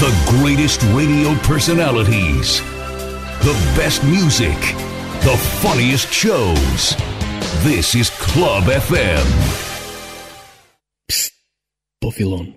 The greatest radio personalities, the best music, the funniest shows. This is Club FM. Psst, Buffilon.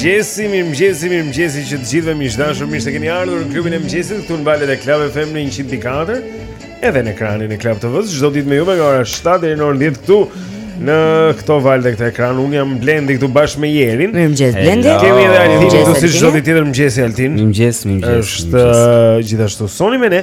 mëngjesi, mirë mëngjesi, mirë mëngjesi që të gjithëve miq të dashur, mirë se keni ardhur në klubin e mëngjesit këtu në valët e Club FM në 104, edhe në ekranin e Club TV-s, çdo ditë me ju nga ora 7 deri në orën 10 këtu në këto valë dhe këtë ekran. Un jam Blendi këtu bashkë me Jerin. Mirë mëngjes Blendi. Kemi edhe Altin, këtu si çdo ditë tjetër, mëngjesi Altin. Mirë mëngjes, mirë mëngjes. Është uh, gjithashtu Soni me ne.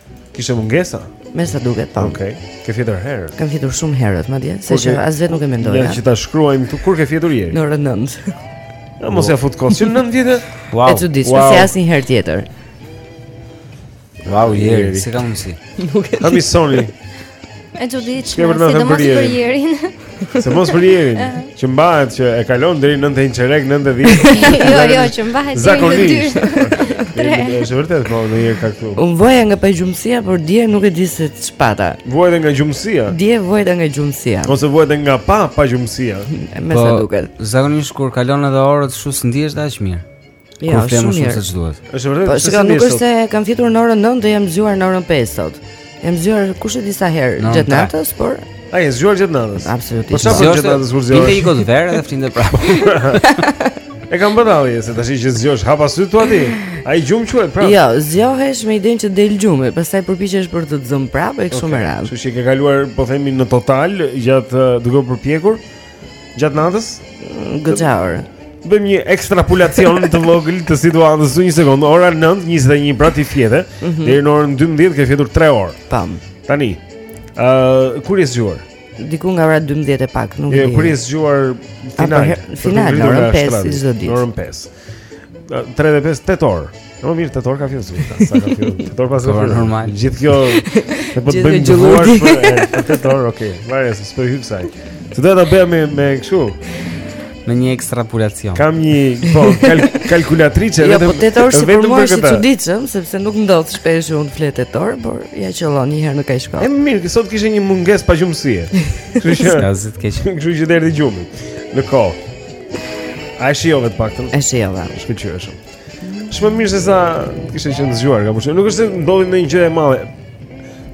Kishte mungesa? Me sa duket po. Okej. Okay. Ke fjetur herët. Kam fjetur shumë herët madje, saqë as vetë nuk e mendoja. Ja që ta shkruajmë këtu kur ke fjetur Jeri. Në orën 9. Ja mos ja fut kot, që 9 fjete. Wow. E çuditshme wow. se asnjë herë tjetër. Wow, Jeri. Si ka mundësi. Nuk e di. Kam i soni. E çuditshme, sidomos për Jerin. Sidomos për Jerin, që mbahet që e kalon deri në 9 çerek, 9 e dhjetë. Jo, jo, që mbahet deri në 2. Zakonisht. Është vërtet, po në një ka këtu. Un vuaj nga pagjumësia, por dje nuk e di se ç'pata. Vuajte nga gjumësia. Dje vuajta nga gjumësia. Ose vuajte nga pa pagjumësia. Me sa po, duket. Zakonisht kur kalon edhe orët, shumë s'ndihesh dhe aq mirë. Ja, Kur fle më shumë se ç'duhet. Është vërtet. Po shikoj nuk është se kam fjetur në orën 9 dhe jam zgjuar në orën 5 sot. Jam zgjuar kush e di sa herë gjatë natës, por A je zgjuar gjatë natës? Absolutisht. Po ça bën gjatë natës kur zgjohesh? Pinte një gotë verë dhe flinte prapë. E kam bërë dalje se tash që zgjohesh hapa sytë thua ti. Ai gjum quhet prapë. Jo, zgjohesh me idenë që të del gjumi, pastaj përpiqesh për të të zënë prapë e kështu me radhë. Kështu që ke kaluar po themi në total gjatë duke u përpjekur Gjatë natës? Goxha orë. Bëjmë një ekstrapolacion të vogël të situatës në një sekondë. Ora 9:21 pra ti fjete. Mm -hmm. Deri në orën 12 ke fjetur 3 orë. Tamam. Tani. Ë, uh, kur je zgjuar? Diku nga ora 12 e pak, nuk e jo, di. Jo, kur je zgjuar final. Final, orën 5 çdo ditë. Orën 5. 3, 5, tetë orë. Po mirë tetë orë ka fjetur zvita, sa ka fjetur. Tetë orë paska fjetur. Normal. Gjithë kjo ne po të bëjmë gjuar për tetë orë, okay. Vaje se s'po hyj kësaj. Të do ta bëjmë me me kështu. Me një ekstrapolacion. Kam një po kal, kalkulatriçe jo, vetëm. Jo, po tetë orë si për mua është çuditshëm, sepse nuk ndodh shpesh unë fle tetë orë, por ja qellon një herë në kaq kohë. E mirë, sot kishe një mungesë pagjumësie. Kështu që. Kështu që derdhi gjumin. Në kohë. A e shijove të paktën? E shijova. Shkëlqyeshëm. Shumë mirë se sa të kishe qenë zgjuar, apo jo. Nuk është se ndodhi ndonjë gjë e madhe.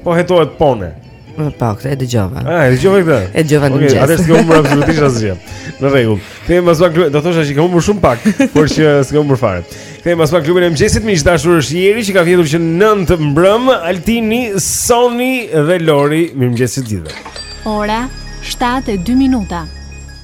Po hetohet pone. E po, këtë e dëgjova. A, e dëgjova këtë? E dëgjova në mëngjes. Atëherë s'ke humbur absolutisht asgjë. Në rregull. Kthehemi pas pak, do thosha që ke humbur shumë pak, por që s'ke humbur fare. Kthehemi pas pak në klubin e mëngjesit miq të dashur është Jeri që ka fjetur që 9 mbrëm, Altini, Soni dhe Lori, mirëmëngjesi të gjithëve. Ora 7:02 minuta.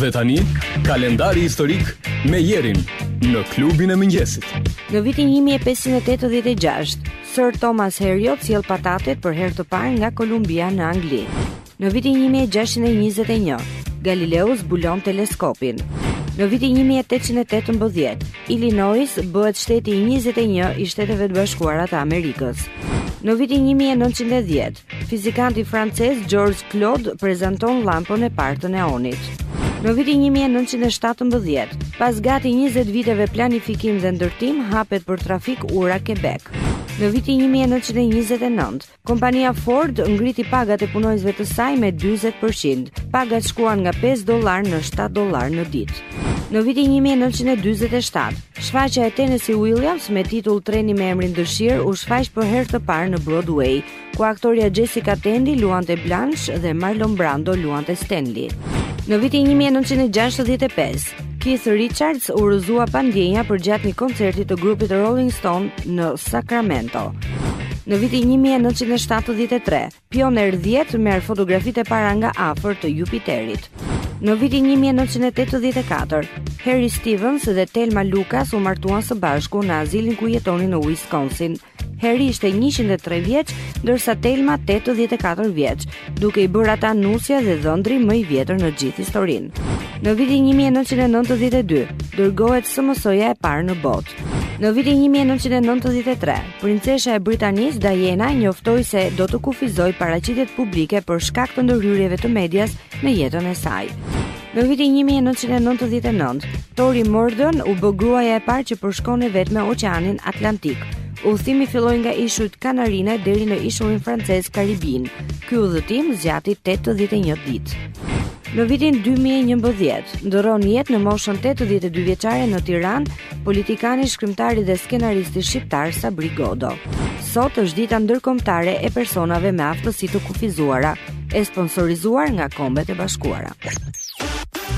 Dhe tani, kalendari historik me Jerin në klubin e mëngjesit. Në vitin 1586, Sir Thomas Harriot sjell patatet për herë të parë nga Kolumbia në Angli. Në vitin 1621, Galileu zbulon teleskopin. Në vitin 1818, Illinois bëhet shteti i 21 i Shteteve të Bashkuara të Amerikës. Në vitin 1910, fizikanti francez Georges Claude prezanton llampën e parë të neonit. Në vitin 1917, pas gati 20 viteve planifikim dhe ndërtim, hapet për trafik ura Quebec. Në vitin 1929, Kompania Ford ngriti pagat e punonjësve të saj me 40%. Pagat shkuan nga 5 dollar në 7 dollar në ditë. Në vitin 1947, shfaqja e Tennessee Williams me titull Treni me emrin Dëshirë u shfaq për herë të parë në Broadway, ku aktorja Jessica Tandy luante Blanche dhe Marlon Brando luante Stanley. Në vitin 1965, Keith Richards u rrëzua pa ndjenja përgjatë një koncertit të grupit Rolling Stone në Sacramento. Në vitin 1973, Pioneer 10 merr fotografitë e para nga afër të Jupiterit. Në vitin 1984, Harry Stevens dhe Thelma Lucas u martuan së bashku në azilin ku jetonin në Wisconsin. Heri ishte 103 vjeç, ndërsa Telma 84 vjeç, duke i bërë ata nusja dhe dhëndri më i vjetër në gjithë historinë. Në vitin 1992, dërgohet SMS-ja e parë në botë. Në vitin 1993, princesha e Britanisë Diana njoftoi se do të kufizojë paraqitjet publike për shkak të ndërhyrjeve të medias në jetën e saj. Në vitin 1999, Tori Murden u bë gruaja e parë që përshkon e vetme oqeanin Atlantik. Udhëtimi filloi nga ishujt Kanarine deri në ishullin francez Karibinë. Ky udhëtim zgjati 81 ditë. Në vitin 2011, ndërron jetë në moshën 82 vjeçare në Tiranë, politikani, shkrimtari dhe skenaristi shqiptar Sabri Godo. Sot është dita ndërkombëtare e personave me aftësi të kufizuara. e sponsorizuar nga Kombet e Bashkuara.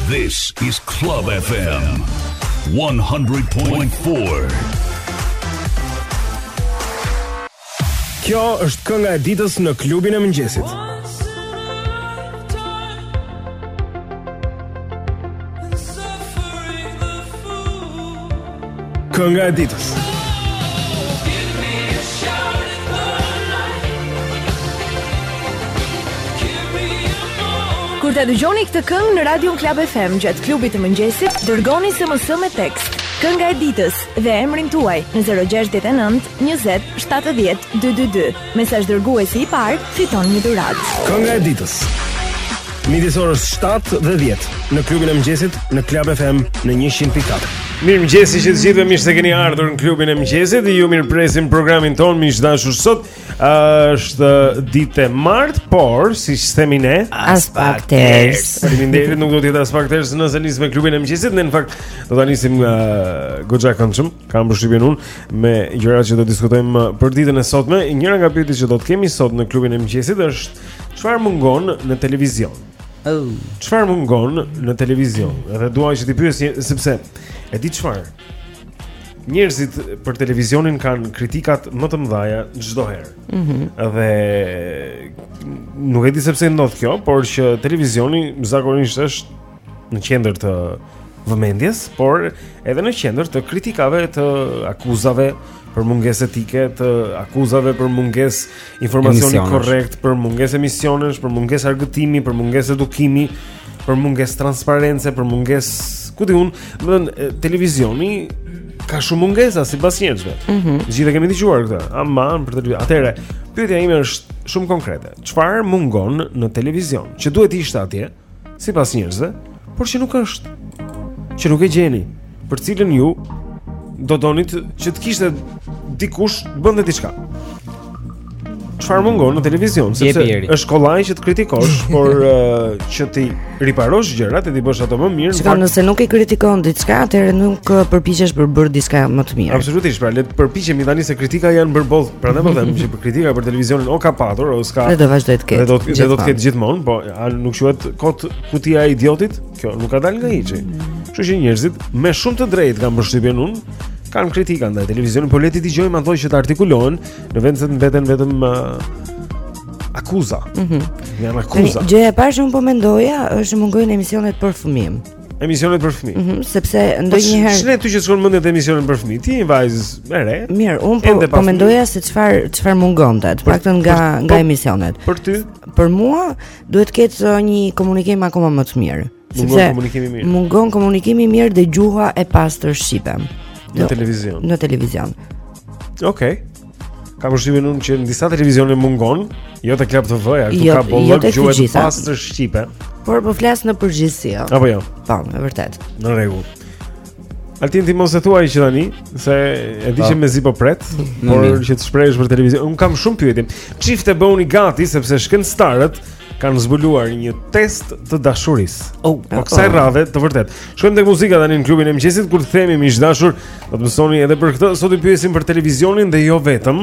This is Club FM 100.4. Kjo është kënga e ditës në klubin e mëngjesit. Kënga e ditës. Kur ta dëgjoni këtë këngë në Radio Club FM gjatë klubit të mëngjesit, dërgoni SMS me tekst Kënga e ditës dhe emrin tuaj në 069 20 70 222. Mesazhdërguesi i parë fiton një dhuratë. Kënga e ditës. Midis orës 7 dhe 10 në klubin e mëngjesit në Club FM në 100.4. Mirëmëngjesi që të gjithëve, mirë se keni ardhur në klubin e mëngjesit. Ju mirëpresim programin tonë miq të dashur sot. Është ditë e martë, por siç themi ne, aspak ters. Faleminderit, nuk do të jetë aspak ters nëse nis me klubin e mëngjesit, ne në fakt do ta nisim uh, goxha këndshëm. Kam përshtypjen unë me gjërat që do të diskutojmë uh, për ditën e sotme, njëra nga pyetjet që do të kemi sot në klubin e mëngjesit është çfarë mungon në televizion? Oh. Çfarë oh. mungon në televizion? Edhe dua që t'i pyes sepse e di çfarë. Njerëzit për televizionin kanë kritikat më të mëdha çdo herë. Ëh. Mm Dhe nuk e di sepse ndodh kjo, por që televizioni zakonisht është në qendër të vëmendjes, por edhe në qendër të kritikave, të akuzave për mungesë etike, të akuzave për mungesë informacioni korrekt, për mungesë emisionesh, për mungesë argëtimi, për mungesë edukimi, për mungesë transparence, për mungesë, ku di unë, domethënë televizioni ka shumë mungesa sipas njerëzve. Mm -hmm. Të gjithë e kemi dëgjuar këtë. Aman për të Atëherë, pyetja ime është shumë konkrete. Çfarë mungon në televizion? Që duhet të ishte atje? Sipas njerëzve, por që nuk është që nuk e gjeni, për cilën ju do donit që të kishte dikush të bënte diçka. Çfarë mungon në televizion, sepse është kollaj që të kritikosh, por uh, që t'i riparosh gjërat e t'i bësh ato më mirë. Shiko nëse nuk e kritikon diçka, atëherë nuk uh, përpiqesh për bërë diçka më të mirë. Absolutisht, pra le të përpiqemi tani se kritika janë bërë boll. Prandaj po them që për kritika për televizionin o ka patur, o s'ka. Edhe do vazhdojë të ketë. Edhe do të ketë gjithmonë, po A nuk quhet kot kutia e idiotit? Kjo nuk ka dalë nga hiçi. Kështu që njerëzit me shumë të drejtë kam përshtypjen unë, kanë kritika ndaj televizionit, por le t'i dëgjojmë ato që të artikulohen në vend se të mbeten vetëm uh, akuza. Mhm. Mm Janë akuza. Gjëja e parë që unë po mendoja është mungojnë emisionet për fëmijë. Emisionet për fëmijë. Mhm, mm sepse po ndonjëherë Ç'ne ty që të shkon mendja te emisionet për fëmijë, ti një vajzë e re. Mirë, unë po po mendoja se çfarë çfarë mungonte, të paktën nga për, nga emisionet. Për ty? Për mua duhet të ketë uh, një komunikim akoma më të mirë. Mungon komunikimi i mirë. Mungon komunikimi i mirë dhe gjuha e pastër shqipe. Në jo, televizion. Në televizion. Okej. Okay. Kam përshtypjen unë që në disa televizione mungon, jo te Club TV-ja, ku jo, ka boll jo gjuhë e pastër shqipe. Por po flas në përgjithësi. Jo? Apo jo. Po, e vërtetë. Në rregull. Altin ti mos e thuaj që tani se e di që mezi po pret, por që të shprehësh për televizion. Unë kam shumë pyetje. Çifte bëhuni gati sepse shkencëtarët kanë zbuluar një test të dashurisë. Oh, po kësaj radhe të vërtetë. Shkojmë tek muzika tani në klubin e mëngjesit kur të kthehemi miq të dashur, do të mësoni edhe për këtë. Sot i pyesim për televizionin dhe jo vetëm.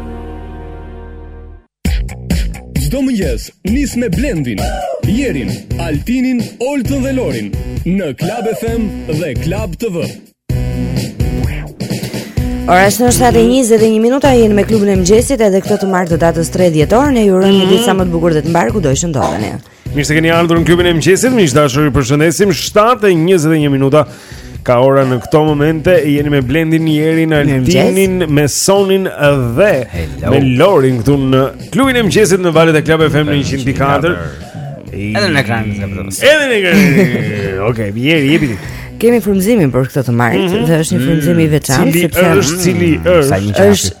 Çdo mëngjes nis me Blendin, Jerin, Altinin, Oltën dhe Lorin në Club FM dhe Club TV. Ora është në 7:21 minuta jeni me klubin e mëngjesit edhe këtë të martë të datës 3 dhjetor ne ju urojmë një ditë sa më të bukur dhe të mbarë kudo që ndodheni. Mirë se keni ardhur në klubin e mëngjesit. Miq të dashur, ju përshëndesim. 7:21 minuta ka ora në këto momente. Jeni me Blendin, Jerin, Altinin, me Sonin dhe me Lorin këtu në klubin e mëngjesit në valët e Club FM 104. Edhe në ekranin e televizorit. Edhe në ekranin. Okej, Jeri, jepi ti. Kemi frymëzimin për këtë të martë mm -hmm. dhe është një frymëzim i veçantë sepse është cili është. Është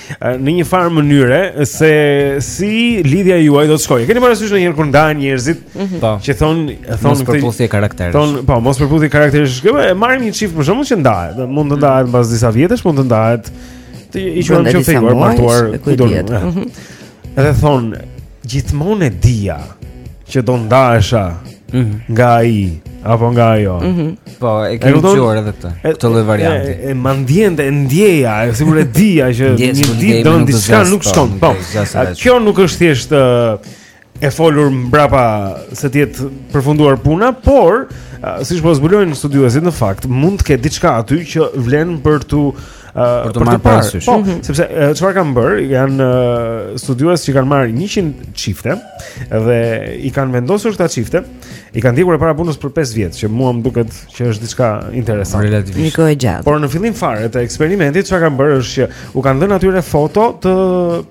në një farë mënyre se si lidhja juaj do të shkojë. Keni parasysh ndonjëherë kur ndahen njerëzit mm -hmm. Po. që thonë thonë mospërputhje karakteresh. Thonë, po, mospërputhje karakteresh. Kjo e marrim një çift për shembull që ndahet, mund të mhm. ndahet mbas disa vjetësh, mund të ndahet t'i quajmë që të martuar ku do. Edhe thonë Gjithmonë e dija që do ndahesha mhm. nga ai apo nga ajo. Mhm. Po, e kemi thënë edhe këtë. Këtë lloj varianti. E, ma ndiente, e ndjeja, e sigurisht e dija që një ditë do të diçka nuk po, shkon. Po. Kjo nuk është thjesht e folur mbrapa pasi të jetë përfunduar puna, por siç po zbulojnë studiuesit në fakt, mund të ketë diçka aty që vlen për t'u Uh, për të marrë parasysh. Po, mhm. sepse çfarë kanë bërë, janë uh, studiues që kanë marrë 100 çifte dhe i kanë vendosur këta çifte, i kanë ndjekur pra pothuajse për 5 vjet, që mua më duket që është diçka interesante. Relativisht. Një kohë e gjatë. Por në fillim fare të eksperimentit çfarë kanë bërë është që u kanë dhënë atyre foto të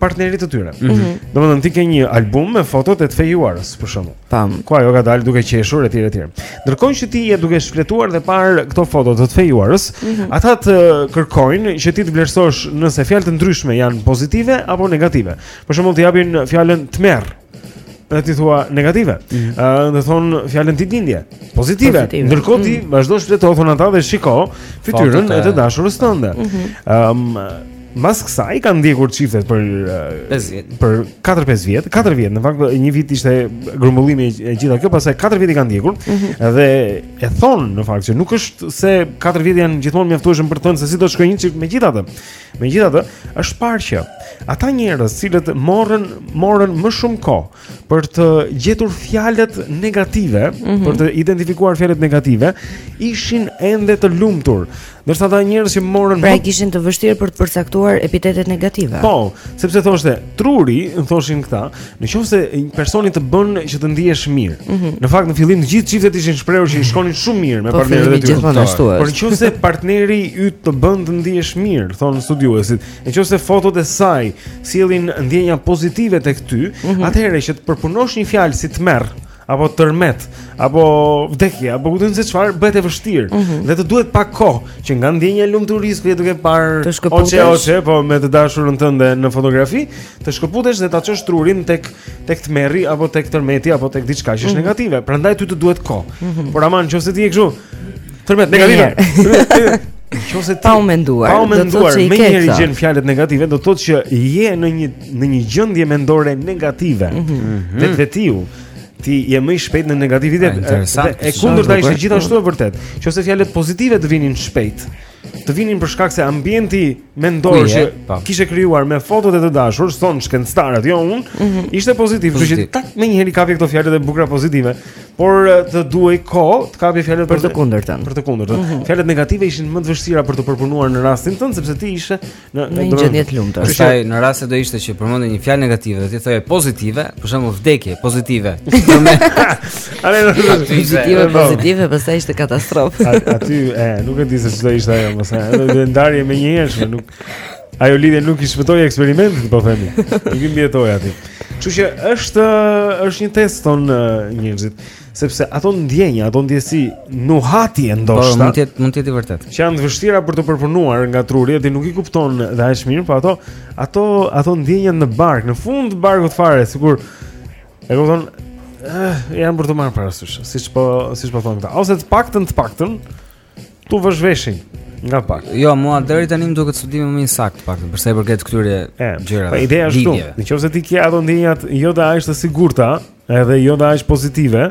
partnerit të tyre. Mm -hmm. Domethënë ti ke një album me fotot e së fejuarës për shembull. Pam. Ku ajo ka dalë duke qeshur etj etj. Ndërkohë që ti je duke shfletuar dhe parë këto foto të të fejuarës, mm -hmm. ata të kërkojnë që ti të vlerësosh nëse fjalë të ndryshme janë pozitive apo negative. Për shembull, të japin fjalën tmerr. Dhe ti thua negative. Ëh, mm -hmm. uh, të thonë fjalën ditëlindje, pozitive. pozitive. Ndërkohë ti mm -hmm. vazhdo shfleto ato dhe shiko fytyrën e të dashurës tënde. Ëh, mm -hmm. um, Mbas kësaj kanë ndjekur çiftet për 5 vjet. Për 4-5 vjet, 4 vjet. Në fakt një vit ishte grumbullimi e gjitha kjo, pastaj 4 vjet i kanë ndjekur. Mm -hmm. Dhe e thonë në fakt që nuk është se 4 vjet janë gjithmonë mjaftueshëm për të thënë se si do të shkojë një çift megjithatë. Megjithatë, është parë që ata njerëz të cilët morën morën më shumë kohë për të gjetur fjalët negative, mm -hmm. për të identifikuar fjalët negative, ishin ende të lumtur. Ndërsa ata njerëz që morën Pra kishin të vështirë për të përcaktuar epitetet negative. Po, sepse thoshte, truri, në thoshin këta, në qoftë se personi të bën që të ndihesh mirë. Mm -hmm. Në fakt në fillim të gjithë çiftet ishin shprehur që i shkonin shumë mirë me po, partnerin e tyre. Por në qoftë se partneri yt të bën të ndihesh mirë, thonë studiuesit, Në qoftë se fotot e saj sjellin ndjenja pozitive tek ty, mm -hmm. atëherë që të përpunosh një fjalë si tmerr apo tërmet apo vdekje apo ku ta di se çfarë bëhet e vështirë mm -hmm. dhe të duhet pak kohë që nga ndjenja e lumturisë ku je duke parë hoçe poçe po me të dashurën tënde në fotografi të shkëputesh dhe ta çosh trurin tek tek tmerri apo tek tërmeti apo tek diçka që është mm -hmm. negative prandaj ty të duhet kohë mm -hmm. por ama në qoftë se ti je kështu Tërmet negative. Nëse ti pa u menduar, pa u menduar menjëherë gjen fjalët negative, do të thotë që je në një në një gjendje mendore negative. Mm -hmm. Vetvetiu ti je më i shpejt në negativitet. E kundërta ishte gjithashtu e vërtetë. Në qoftë se fjalët pozitive të vinin shpejt, të vinin për shkak se ambienti mendor që po. kishe krijuar me fotot e të dashurës, thonë shkencëtarët, jo unë, mm -hmm. ishte pozitiv, kështu që tak menjëherë i kapje këto fjalët e bukura pozitive, por të duhej kohë të kapje fjalët për të kundërtën. Për të kundërtën. Mm -hmm. Fjalët negative ishin më të vështira për të përpunuar në rastin tënd sepse ti ishe në në një gjendje të lumtur. Prandaj në rast se do ishte që përmendte një fjalë negative dhe ti thoje pozitive, për shembull vdekje pozitive. Are në të të pozitive, pozitive, pastaj ishte katastrofë. Aty e, nuk e di se ç'do ishte ajo, mos e. Edhe ndarje e menjëhershme, nuk ajo lidhje nuk i shpëtoi eksperimentit, po themi. Nuk i mbijetoi aty. Kështu që është është një test thonë njerëzit, sepse ato ndjenja, ato ndjesi nuhati e ndoshta. Po mund të jetë mund të jetë e vërtetë. Që janë të vështira për të përpunuar nga truri, ti nuk i kupton dhe aq mirë, po ato ato ato ndjenja në bark, në fund të barkut fare, sikur E kupton eh, janë për t'u marrë parasysh, siç po siç po thonë këta. Ose të paktën të paktën t'u vësh veshin nga pak. Jo, mua deri tani më duket studimi më i saktë të paktën për sa i përket këtyre gjërave. Po ideja është këtu. Në qoftë se ti ke ato ndjenjat jo dhe aq të sigurta, edhe jo dhe aq pozitive,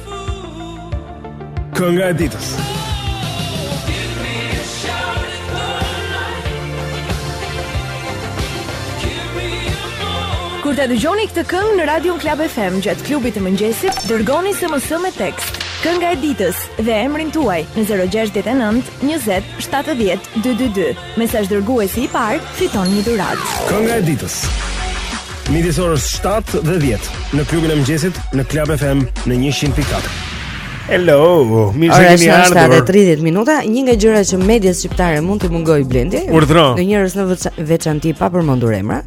Kënga e ditës. Kur ta dëgjoni këtë këngë në Radio Club FM gjatë klubit të mëngjesit, dërgoni SMS me tekst Kënga e ditës dhe emrin tuaj në 069 20 70 222. Mesazhdërguesi i parë fiton një dhuratë. Kënga e ditës. Midis orës 7 dhe 10 në klubin e mëngjesit në Club FM në 100.4. Hello, mirë se keni ardhur. Ora është 7 e 30 minuta, një nga gjërat që medias shqiptare mund t'i mungojë Blendi. Urdhëro. Në njerëz në veçanti pa përmendur emra,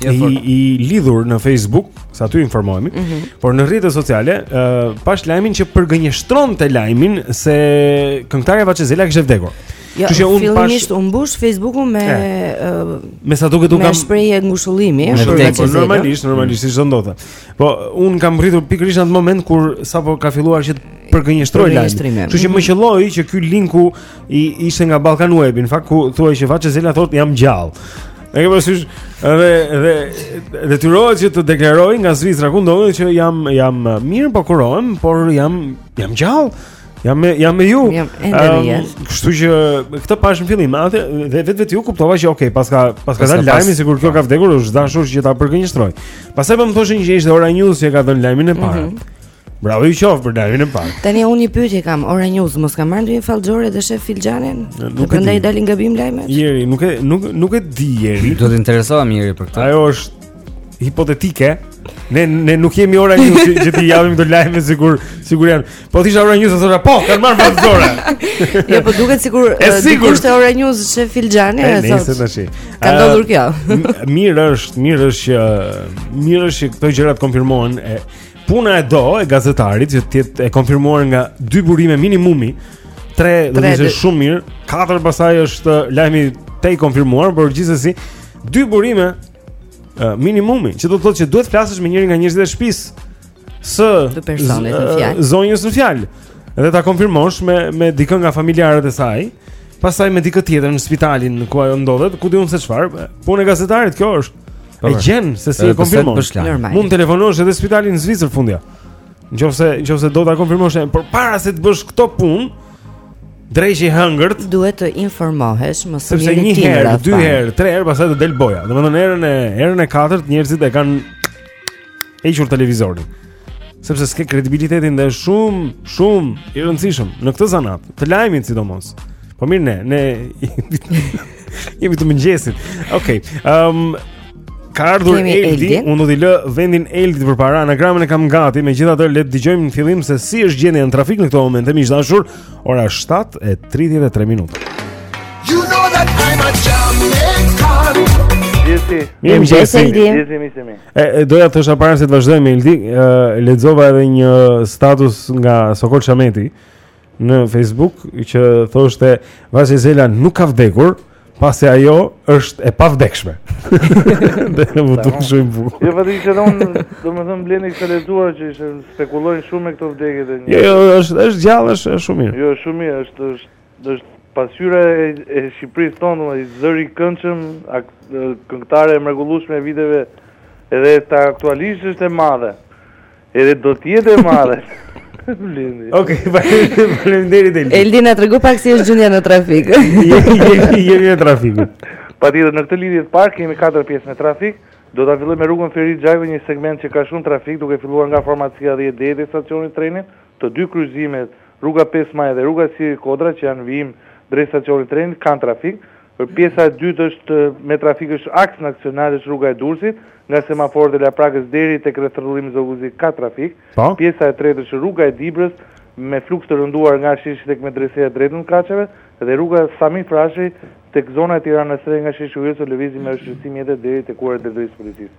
i, i lidhur në Facebook, sa aty informohemi, mm -hmm. por në rrjetet sociale, uh, pash lajmin që përgënjeshtronte lajmin se këngëtarja Vaçe Zela kishte vdekur. Ja, jo, që un fillimisht pash... u mbush Facebooku me uh, me sa duket u ka me shprehje ngushëllimi, është po, normalisht, normalisht si ndodhte. Po un kam arritur pikërisht në atë moment kur sapo ka filluar që të përgënjeshtroj lajmin. Kështu që më mhm. qelloi që ky linku ishte nga Balkan Web, në fakt ku thuhej që Vaçe Zela thotë jam gjallë. E ke parasysh edhe edhe detyrohet që të deklaroj nga Zvicra ku ndodhem që jam jam mirë po kurohem, por jam jam gjallë. Jam me jam me ju. Jam ende në jetë. Kështu që këtë pash në fillim, atë dhe vetë vetiu kuptova që okay, paska paska dalë lajmi sikur kjo ka vdekur, është dashur që ta përgënjeshtroj. Pastaj po më thoshin që ishte Ora News që ka dhënë lajmin e parë. Mhm. Bravo i qoftë për lajmin e parë. Tani unë një pyetje kam, Ora News, mos ka marrë ndonjë fallxhore edhe shef filxhanin? Nuk e ndaj dalin gabim lajmet. Jeri, nuk e nuk nuk e di Jeri. Do të interesohem Jeri për këtë. Ajo është hipotetike. Ne ne nuk jemi Ora News që, që t'i japim këto lajme sikur sikur janë. Po t'isha Ora News thonë po, kanë marrë fallxhore. jo, po duket sikur dikush te Ora News shef filxhanin e thotë. Nëse tash. Ka ndodhur kjo. Mirë është, mirë është që mirë është që këto gjëra të konfirmohen e Puna e do e gazetarit që të jetë e konfirmuar nga dy burime minimumi, tre do të ishte shumë mirë, katër pastaj është lajmi tej i konfirmuar, por gjithsesi dy burime uh, minimumi, që do të thotë që duhet të flasësh me njërin nga njerëzit e shtëpisë së të personit në fjalë. Zonjës në fjalë. Dhe ta konfirmosh me me dikë nga familjarët e saj, pastaj me dikë tjetër në spitalin ku ajo ndodhet, ku di unë se çfarë. Punë gazetarit kjo është. Po, e gjen se si e konfirmon. Normal. Mund të telefonosh edhe spitalin në Zvicër fundja. Nëse nëse do ta konfirmosh, përpara se të bësh këto punë, dreqi e hëngërt, duhet të informohesh më së miri një herë, dy herë, tre herë pastaj të del boja. Domethënë herën e herën e katërt njerëzit e kanë hequr televizorin. Sepse s'ke kredibilitetin dhe është shumë, shumë i rëndësishëm në këtë zanat, të lajmit sidomos. Po mirë ne, ne jemi të mëngjesit. Okej. Okay. Ehm um, Ka ardhur Eldi, unë do t'i lë vendin Eldit përpara, anagramin e kam gati, megjithatë le të dëgjojmë në fillim se si është gjendja në trafik në këto moment, miq të dashur, ora 7 e 33 minuta. You know that I'm a Jamaican. Jesi. Mirë, Jesi. Jesi, Jesi, Jesi. E, e doja të thosha para se të vazhdojmë me Eldin, e, lexova edhe një status nga Sokol Shameti në Facebook që thoshte Vaçe Zela nuk ka vdekur, pasi ajo është e pavdekshme. Dhe m'u, po, duk shumë bukur. Jo vetëm që don, domethënë Blendi këtë lexuar që ishte spekulojnë shumë me këto vdekje të një. Jo, jo, është është gjallë, është shumë mirë. Jo, shumë mirë, është është Është pasqyra e Shqipërisë tonë, domethënë zëri i këndshëm, këngëtare e mrekullueshme e viteve edhe aktualisht është e madhe. Edhe do të jetë e madhe. Blendi. Okej, faleminderit Eldi. Eldi na trego pak si është gjendja në trafik. Jemi në trafik. Patjetër në këtë lidhje të parë kemi katër pjesë me trafik. Do ta fillojmë me rrugën Ferit Xhajko, një segment që ka shumë trafik, duke filluar nga farmacia 10 deri te stacioni i trenit, të dy kryqëzimet Rruga pesë Maji dhe rruga Siri Kodra që janë në vijim drejt stacionit trenit kanë trafik. Pjesa e dytë është me trafik është aks nacional është rruga e Durrësit, nga semaforët e Laprakës deri tek rrethrrotullimi Zogu i Zi ka trafik. Pjesa e tretë është rruga e Dibrës me fluks të rënduar nga sheshi tek Medreseja drejt Nënkaçeve dhe rruga Sami Frashëri tek zona e Tiranës së Re nga sheshi Uillson lëvizin me vështirësi mjetet deri te kuar e drejtorisë së policisë.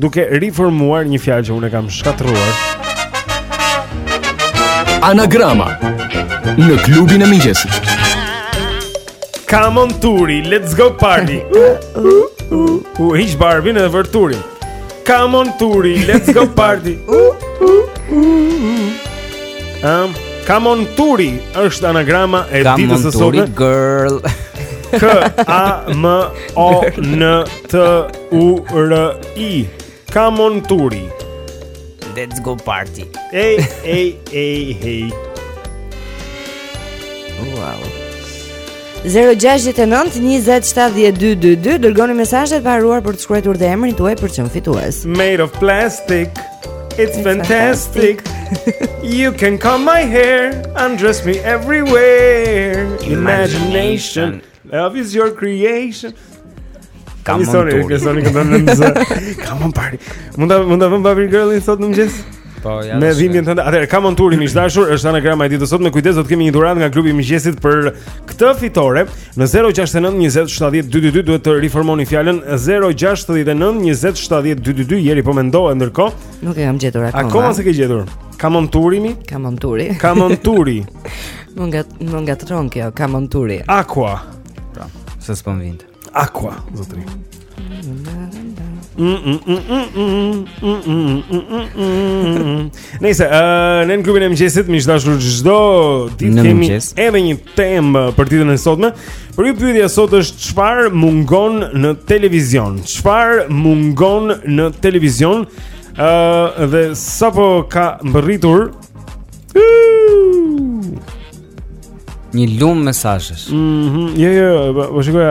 Duke riformuar një fjalë që unë e kam shkatërruar. Anagrama në klubin e mëngjesit. Come on Turi, let's go party. U hiq barbin edhe vër Turin. Come on Turi, let's go party. Um, come on Turi është anagrama e ditës së sotme. Come on Turi girl. K A M O N T U R I Kamon Turi. Let's go party. Ej ej ej ej. Wow. 0692070222 dërgoni mesazhe pa harruar për të shkruar dhe emrin tuaj për çmim fitues. Made of plastic. It's fantastic. you can comb my hair, undress me everywhere. Imagination. Life is your creation. Kam një soni, një soni këndon në mëzë. Come on party. Mund ta mund ta vëmë Barbie Girl-in sot në mëngjes? Po, ja. Me dhimbjen tënde. Atëherë kamon turi miq të dashur, është anagrama e ditës sot me kujdes do të kemi një dhuratë nga klubi i mëngjesit për këtë fitore. Në 069 20 70 222 duhet të riformoni fjalën 069 20 70 222 Eri po mendohet ndërkohë. Nuk e kam gjetur akoma. Akoma s'e ke gjetur. Kamon turi mi? Kamon turi. Kamon turi. Më nga më ngatërron kjo, kamon turi. Aqua. Pra, se s'po vjen. Aqua, zotri. Nejse në klubin e mëngjesit miq të dashur çdo ditë kemi edhe një temë për ditën e sotme. Për ju pyetja sot është çfarë mungon në televizion? Çfarë mungon në televizion? Ëh dhe sapo ka mbërritur Një lum mesazhesh. Mhm, jo jo, jo po, po shikoj.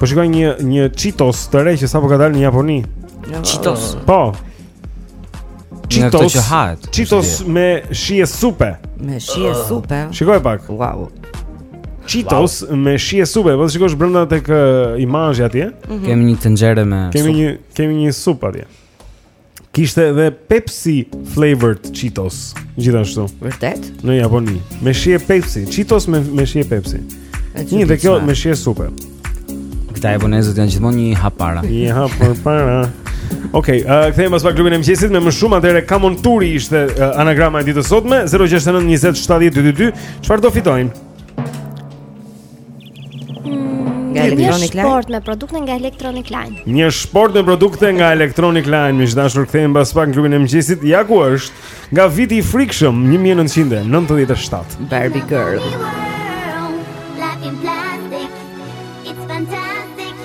Po shikoj një një Cheetos të re që sapo ka dalë në Japoni. Jo. Cheetos. Po. Cheetos. Cheetos me shije supe. Me shije supe. Shikoj pak. Wow. Cheetos wow. me shije supe, po shikoje brenda tek uh, imazhi atje. Mm -hmm. Kemi një tenxhere me Kemi një kemi një supë atje. kishte edhe Pepsi flavored Cheetos, gjithashtu. Vërtet? Në Japoni, me shije Pepsi, Cheetos me me shije Pepsi. Një dhe kjo me shije supe. Këta japonezët janë gjithmonë një hap para. Një hap përpara. Okej, okay, uh, kthehemi pas pak klubin e mëngjesit me më shumë atëherë kamonturi ishte uh, anagrama e ditës sotme 069 20 70 222. Çfarë do fitojnë? Nga Electronic Line. Një shportë me produkte nga Electronic Line. Një shportë me produkte nga Electronic Line. Miq të dashur kthehemi pas pak në klubin e mëngjesit. Ja ku është nga viti i frikshëm 1997. Barbie Girl.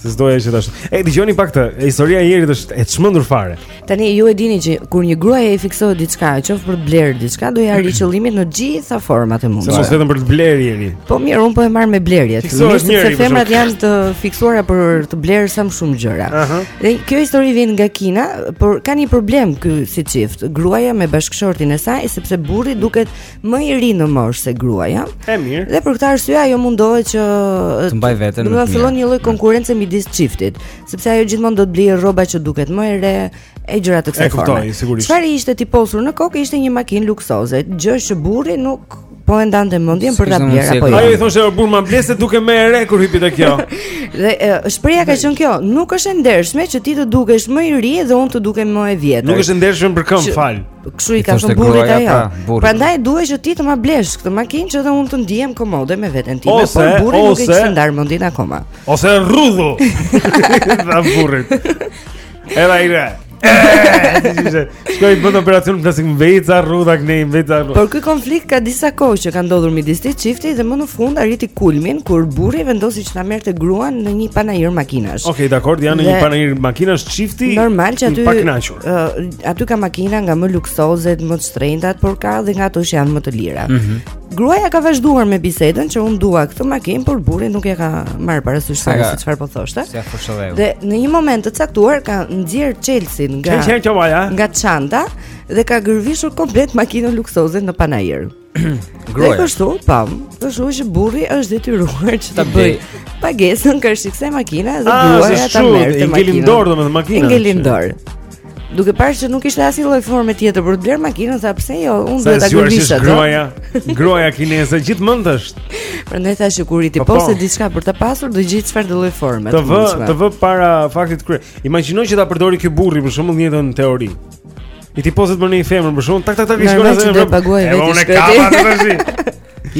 Se s'doja ishte tash. Ej, dëgjoni pak të, historia e Jerit është e çmendur fare. Tani ju e dini që kur një gruaje i fiksohet diçka, qoftë për të blerë diçka, do ia arrijë qëllimit në të gjitha format e mundshme. Se mos vetëm për të blerë Jeri. Po mirë, un po e marr me blerjet. Fiksohet njëri. Se femrat janë të fiksuara për të blerë sa më shumë gjëra. Uh -huh. Dhe kjo histori vjen nga Kina, por ka një problem ky si çift. Gruaja me bashkëshortin e saj, sepse burri duket më i ri në moshë se gruaja. E mirë. Dhe për këtë arsye ajo mundohet që të mbaj veten. Domethënë fillon një lloj konkurrence midis çiftit, sepse ajo gjithmonë do të blejë rroba që të duket më e re e gjëra të kësaj forme. E kuptoj, sigurisht. Çfarë i ishte fiksuar në kokë ishte një makinë luksoze, gjë që burri nuk po e ndante mendjen për ta blerë apo jo. Ajo i thoshte burrë ma ble se dukem më e re kur hypi te kjo. Dhe shprehja ka qenë kjo, nuk është e ndershme që ti të dukesh më i ri dhe unë të dukem më e vjetër. Nuk është e ndershme për kë, më fal. Kështu i ka thënë burrit ajo. Prandaj duhet që ti të ma blesh këtë makinë që edhe unë të ndihem komode me veten time, ose, por burri nuk e kishte ndar mendjen akoma. Ose rrudhu. Dha burrit. Era i re. Shkoj bën operacion plastik vër ca rrudha këtej vër ca rrudha. Por ky konflikt ka disa kohë që ka ndodhur midis këtij çifti dhe më në fund arriti kulmin kur burri vendosi që ta merrte gruan në një panajër makinash. Okej, okay, dakor, janë në një panajër makinash çifti. Normal që aty aty ka makina nga më luksozet, më të shtrenjtat, por ka edhe nga ato që janë më të lira. Mm -hmm. Gruaja ka vazhduar me bisedën që unë dua këtë makinë, por burri nuk ia ka marrë parasysh se çfarë po thoshte. Ja, dhe në një moment të caktuar ka nxjerr çelësin nga çelësin, nga çanta dhe ka gërvishur komplet makinën luksoze në panair. Gruaja. Dhe kështu, po, kështu që burri është detyruar që të bëjë pagesën karshi kësaj makine dhe ah, gruaja ta marrë makinën. Ngeli në dorë domethënë makina. Ngeli në dorë. Duke parë se nuk ishte asnjë lloj forme tjetër për të blerë makinën, tha pse jo, unë duhet ta gërvishja. Gruaja, gruaja kineze gjithmonë thësh. Prandaj thashë që kur ti po, po, po deshe diçka për të pasur, do gjejë çfarëdo lloj forme. Të vë, të vë para faktit të kryer. Imagjino që ta përdorë ky burri për shembull të njëjtën teori. I tipozet më në një femër për shembull, tak tak tak i shkon asaj. Na paguaj vetë. Unë kapa të tash.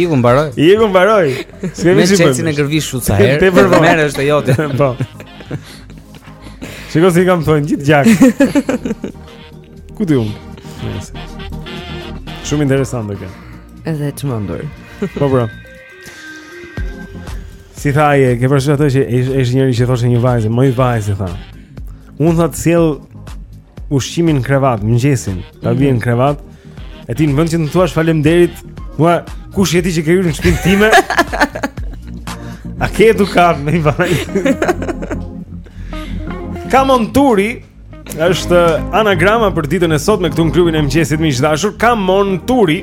Iku mbaroi. Iku mbaroi. S'kemi çfarë. Me çelësin e gërvish shtatë sa herë. Te përvon. Merre është e jotja. Po. Shiko si i kam thonjtë gjithë gjak. Ku ti un? Shumë interesante kjo. Edhe çmendur. Po bra. Si tha ai, ke parasysh atë që është njëri që i thoshte një vajzë, moj vajzë tha. Unë tha të sjell ushqimin në krevat, mëngjesin, ta bie në krevat. E ti në vend që të thuash faleminderit, më thua kush je ti që ke hyrë në shtëpinë time? A ke edukatë moj vajzë? Kamonturi Është anagrama për ditën e sotme këtu në klubin e mëngjesit miq të dashur Kamonturi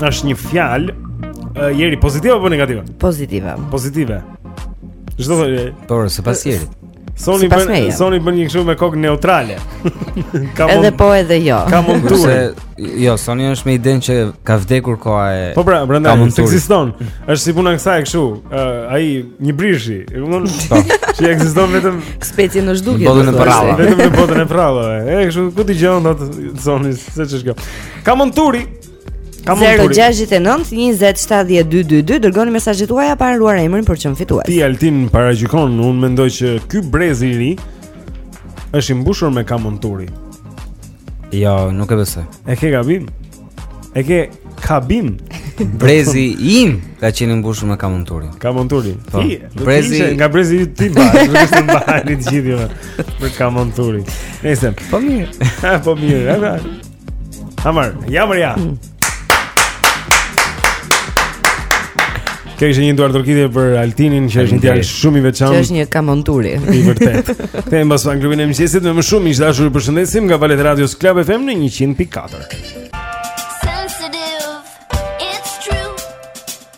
është një fjalë uh, Jeri, pozitive apo negative? Pozitive Pozitive S'do të thotë Por, sipas Jerit Soni bën Soni bën një kështu me kokë neutrale. Ka edhe po edhe jo. Ka mund të Jo, Soni është me idenë që ka vdekur koha e Po pra, prandaj nuk ekziston. Është si puna kësaj kështu, uh, ai një brishi, e kupton? Po. Që ekziston vetëm specie në zhdukje. Botën e përrallave. Vetëm në botën e përrallave. E kështu kur dëgjon atë Soni, se ç'është kjo. Kamonturi. Kamonturi. 069 20 7222 dërgoni mesazhet tuaja pa harruar emrin për çmimin fitues. Ti Altin paragjykon, unë mendoj që ky brez i ri është i mbushur me kamonturi. Jo, nuk e besoj. E ke gabim? E ke gabim? Brezi im ka qenë i mbushur me kamonturin. Kamonturin. Po. Brezi nga brezi im, nuk e kam bërë të gjithë jo. Për kamonturin. Nëse po mirë. Po mirë, ha. Hamar, ja më ja. Kjo ishte një duartrokitje për Altinin, që është një djalë shumë i veçantë. Që është një kamonturi. I vërtetë. Kthehemi pas pak në klubin e mëngjesit me më shumë miq të dashur. Ju përshëndesim nga valët e radios Club FM në 100.4.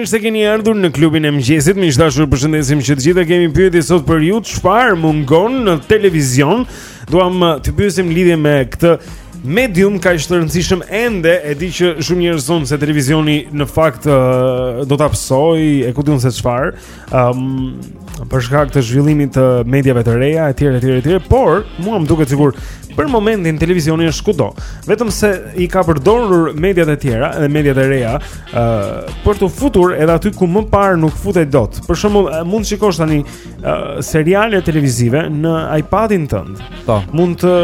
mirë se keni ardhur në klubin e mëngjesit. Miq të dashur, ju përshëndesim që të gjithë kemi pyetje sot për ju, çfarë mungon në televizion Duam uh, të pyesim në lidhje me këtë medium kaq të rëndësishëm ende e di që shumë njerëz thonë se televizioni në fakt uh, do ta pësojë e ku di unë se çfarë um, për shkak të zhvillimit të uh, mediave të reja e tjerë, e tjerë, e tjerë por mua më duket sikur për momentin televizioni është kudo vetëm se i ka përdorur mediat e tjera dhe mediat e reja uh, për t'u futur edhe aty ku më parë nuk futej dot për shembull uh, mund të shikosh tani uh, seriale televizive në iPadin tënd. Po. Mund të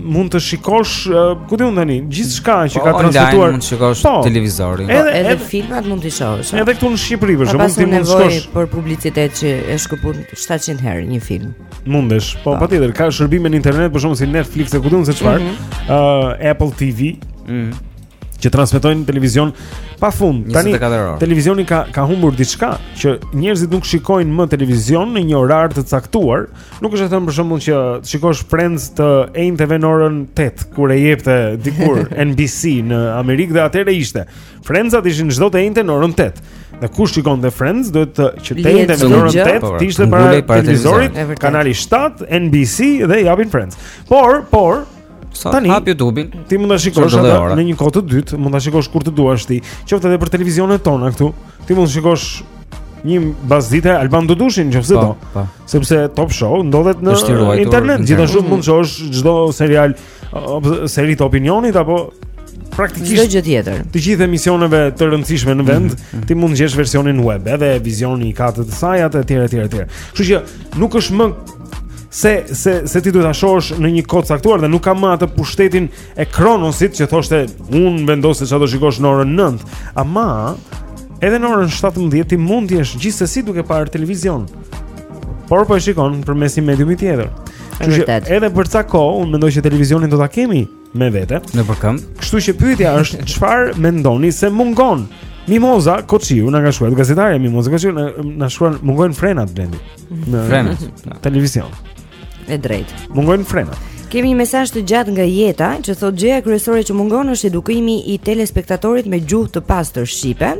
mund të shikosh uh, ku di unë tani, gjithçka që po, ka transmetuar. Mund të shikosh po, televizorin. Edhe, po, edhe, edhe filmat mund të shohësh. Edhe këtu në Shqipëri për shembull, ti mund të shohësh pa publicitet që e shkëput 700 herë një film. Mundesh. Po, po. patjetër, ka shërbime në internet për shembull si Netflix e ku di unë se çfarë. Mm -hmm. uh, Apple TV. Mm -hmm. që transmetojnë televizion pa fund. Tani televizioni ka ka humbur diçka që njerëzit nuk shikojnë më televizion në një orar të caktuar. Nuk është e thënë për shembull që të shikosh Friends të enjteve në orën 8 kur e jepte dikur NBC në Amerikë dhe atëherë ishte. Friends-at ishin çdo të enjte në orën 8. Dhe kush shikonte Friends duhej që të enjte në orën 8 po, të ishte para televizorit, kanali 7 NBC dhe jepnin Friends. Por, por Sa Tani, hap YouTube-in. Ti mund ta shikosh atë në një kohë të dytë, mund ta shikosh kur të duash ti, qoftë edhe për televizionet tona këtu. Ti mund të shikosh një pasdite Alban Dudushin nëse do. Po, po. Sepse Top Show ndodhet në internet, gjithashtu mund të shohësh çdo serial, seri të Opinionit apo praktikisht çdo gjë tjetër. Të gjithë emisioneve të rëndësishme në vend, mm -hmm. ti mund të gjesh versionin web, edhe Vizioni i ka të sajat etj etj etj. Kështu që nuk është më se se se ti duhet ta shohësh në një kohë të caktuar dhe nuk ka më atë pushtetin e Kronosit që thoshte unë vendos se çfarë do shikosh në orën 9. Ama edhe në orën 17 ti mund të jesh gjithsesi duke parë televizion. Por po e shikon përmes një mediumi tjetër. Kështu që edhe për ca kohë unë mendoj që televizionin do ta kemi me vete. Në për këmbë. Kështu që pyetja është çfarë mendoni se mungon? Mimoza Koçiu na ka shkruar gazetare Mimoza Koçiu na, na shkruan mungojnë frenat blendi. Në frenat. Televizion. E drejtë. Mungojnë frenat. Kemi një mesazh të gjatë nga Jeta që thotë gjëja kryesore që mungon është edukimi i telespektatorit me gjuhë të pastër shqipe.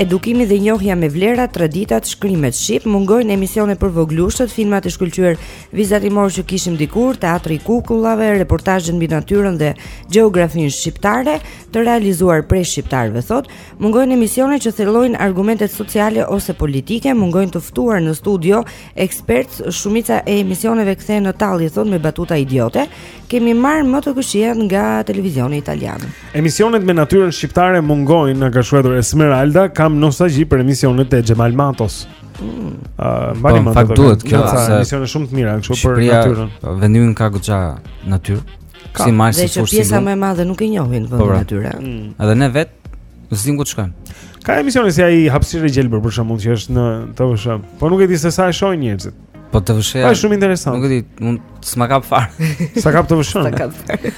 Edukimi dhe njohja me vlerat, traditat, shkrimet shqip mungojnë emisione për vogëlushët, filmat e shkëlqyer vizatimorë që kishim dikur, teatri i kukullave, reportazhe mbi natyrën dhe gjeografinë shqiptare, të realizuar prej shqiptarëve thotë, mungojnë emisione që thellojnë argumentet sociale ose politike, mungojnë të ftuar në studio ekspertë, shumica e emisioneve kthehen në tallje thotë me batuta idiote. Kemi marrë më të këqijat nga televizioni italian. Emisionet me natyrën shqiptare mungojnë, na ka shkruar Esmeralda, kam nostalgji për emisionet e Xhemal Matos. Ëh, mbani mend. Fakt duhet kjo, se emisione shumë të mira, kështu për natyrën. Vendi ynë ka goxha natyrë. Si marrë si kursi. Dhe pjesa më e madhe nuk e njohin vendin pra. e tyre. Mm. Edhe ne vet s'dim ku të shkojmë. Ka emisione si ai hapësirë gjelbër për shembull që është në TVSH. Po nuk e di se sa e shohin njerëzit. Po TVSH. Është shumë interesant. Nuk e di, mua s'ma kap fare. S'ta kap TVSH? S'ma kap fare.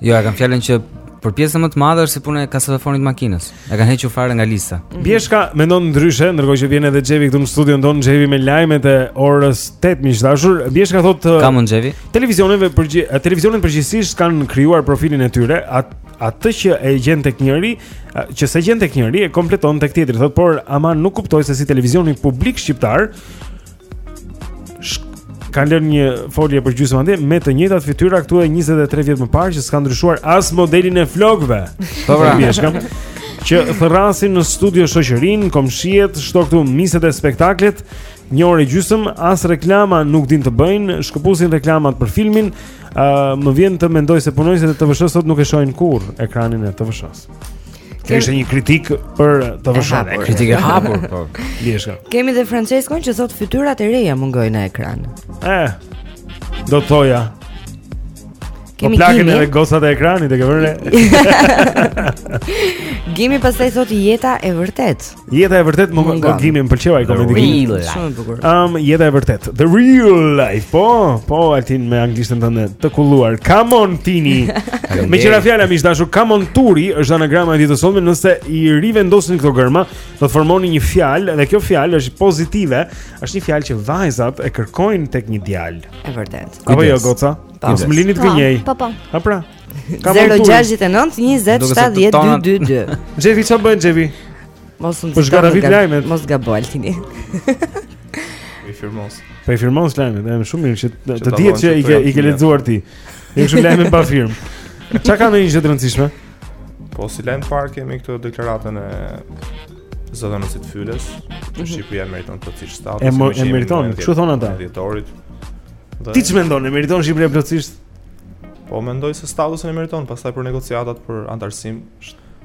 Jo, e kam fjalën që për pjesën më të madhe është si puna e kasetofonit të makinës. E kanë hequr fare nga lista. Mhm. Bjeshka mm -hmm. mendon ndryshe, ndërkohë që vjen edhe Xhevi këtu në studion tonë, Xhevi me lajmet e orës 8 miq të dashur. Bjeshka thotë Come on Xhevi. Televizionet përgji televizionet përgjithsisht kanë krijuar profilin e tyre, at atë që e gjen tek njëri, që s'e gjen tek njëri e kompleton tek tjetri. Thotë, por ama nuk kuptoj se si televizioni publik shqiptar ka lënë një folje për gjysmë atje me të njëjtat fytyra këtu e 23 vjet më parë që s'ka ndryshuar as modelin e flokëve. Po pra, Bjeshka. Që thërrasin në studio shoqërinë, komshiet, shto këtu miset e spektaklet, një orë e gjysëm, as reklama nuk dinë të bëjnë, shkëpusin reklamat për filmin. Ë, uh, më vjen të mendoj se punonjësit e TVSH sot nuk e shohin kurrë ekranin e TVSH-s. Kjo ishte një kritik për TVSH-në. Kritik e hapur, po. Bjeshka. Kemi dhe Franceskon që thot fytyrat e reja mungojnë në ekran. Eh. Do të thoja. Po Kemi plakur edhe gocat e ekranit e ke vënë. Gimi pastaj thot jeta e vërtetë. Jeta e vërtet më mungon. Më gimi më pëlqeu ai komenti. Shumë e bukur. Ëm um, jeta e vërtet. The real life. Po, po altin me anglishten tënde të kulluar. Come on Tini. meqë ra fjala miq të dashur, come on Turi është anagrama e ditës sotme, nëse i rivendosin këto gërma, do të formoni një fjalë dhe kjo fjalë është pozitive, është një fjalë që vajzat e kërkojnë tek një djalë. E vërtet. Apo jo goca? Po, më lini të gënjej. Po, po. Ha pra. 069 20 70 222. Xhevi çfarë bën Xhevi? Mos i zhgarravit lajmet. Mos gabo Altini. I firmos. Po i firmos lajmet, jam shumë mirë që të dihet që i ke i ke lexuar ti. Ne kemi lajmin pa firmë. Çka ka ndonjë gjë të rëndësishme? Po si lajm parë kemi këtë deklaratën e zëdhënësit Fyles, që mhm. Shqipëria meriton plotësisht status. E, e meriton, kështu thonë ata. Ti ç'mendon, e meriton Shqipëria plotësisht? Po mendoj se statusin e meriton, pastaj për negociatat për antarësim.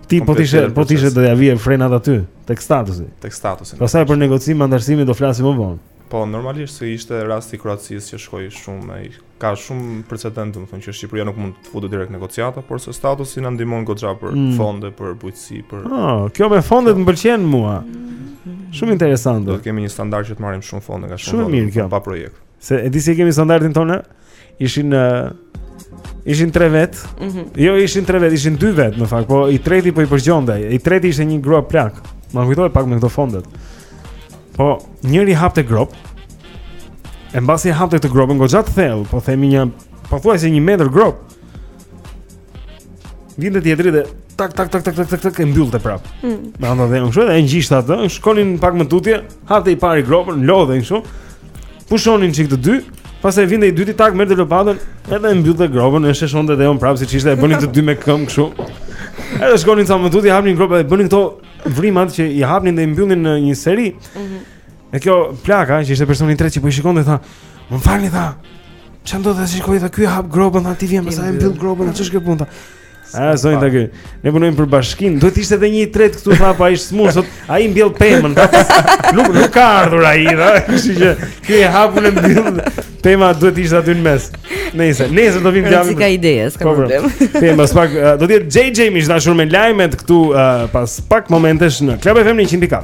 Ti po t'ishe, po t'ishe do ia vije frenat aty tek statusi. Tek statusi. Pastaj për negocimin antarësimi do flasim më vonë. Po normalisht se ishte rasti i Kroacisë që shkoi shumë ai ka shumë precedent, do të thonë që Shqipëria nuk mund të futet direkt në negociata, por se statusi na ndihmon goxha për mm. fonde, për bujqësi, për Ah, kjo me fondet më pëlqen mua. Shumë interesante. Do të kemi një standard që të marrim shumë fonde nga shumë. Shumë mirë kjo. Pa projekt. Se e di si i kemi standardet tona, ishin uh, ishin tre vet. Mm -hmm. Jo, ishin tre vet, ishin dy vet në fakt, po i treti po i përgjonte. I treti ishte një grua plakë. Ma kujtoi pak me këto fondet. Po, njëri hapte gropë. E mbasi hapte këtë gropën goxha të thellë, po themi një pothuajse një metër gropë. Vinte tjetri dhe tak tak tak tak tak tak, tak e mbyllte prapë. Mm. Merrte dheun kështu dhe e ngjishte atë, shkonin pak më tutje, hapte i pari gropën, lodhej kështu. Pushonin çik të dy, pastaj vinte i dyti tak merrte lopatën, edhe e mbyllte gropën, e sheshonte dheun prapë siç ishte e bënin të dy me këmbë kështu. Edhe shkonin ca më tutje, hapnin gropën dhe bënin këto vrimat që i hapnin dhe i mbyllnin në një seri. Mm -hmm. E kjo plaka që ishte personi i tretë që po i shikonte tha, "Më falni tha. Ça po të shikoj tha ky hap gropën tha ti vjen pastaj e mbyll gropën, ç'është kjo punë tha." A zonjë tha ky. Ne punojmë për bashkinë. Duhet ishte edhe një i tretë këtu tha po është sëmurë sot. Ai mbjell pemën. Nuk nuk ka ardhur ai, tha. Kështu që ky e hap, unë e mbyll. Pema duhet ishte aty në mes. Nëse, nëse do vim jam. Si ka ide, s'ka po, problem. Pema spak do të jetë JJ miq të dashur me lajmet këtu pas pak momentesh në Club FM 100.4.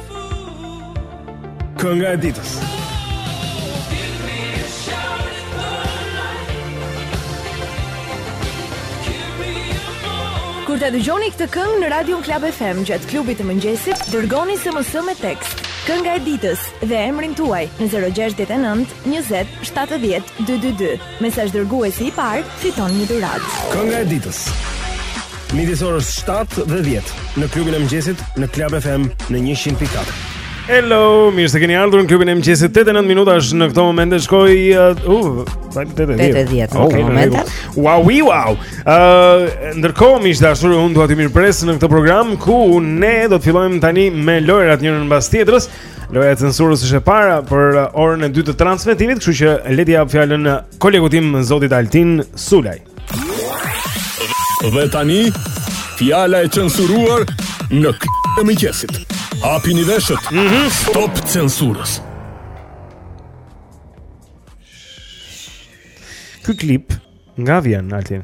Kënga e ditës. Kur të dëgjoni këtë këngë në Radio Club FM gjatë klubit të mëngjesit, dërgoni SMS me tekst Kënga e ditës dhe emrin tuaj në 069 20 70 222. Mesazhdërguesi i parë fiton një dhuratë. Kënga e ditës. Midis orës 7 dhe 10 në klubin e mëngjesit në Club FM në 100.4. Hello, mirë se keni ardhur në klubin e mëngjesit. 8 e 9 minuta është në këtë momente, shkoi uh, uh, 8 e 10. 8 e 10 në këtë moment. Wow, wow, wow. Ë, uh, ndërkohë miq të dashur, unë dua t'ju mirëpres në këtë program ku ne do të fillojmë tani me lojërat njërën mbas tjetrës. Loja e censurës është e para për uh, orën e dytë të transmetimit, kështu që le t'ia jap fjalën uh, kolegut tim Zotit Altin Sulaj. Dhe tani fjala e censuruar në klubin e mëngjesit. Hapini veshët. Mm -hmm. Stop censurës. Ky klip nga vjen Altin.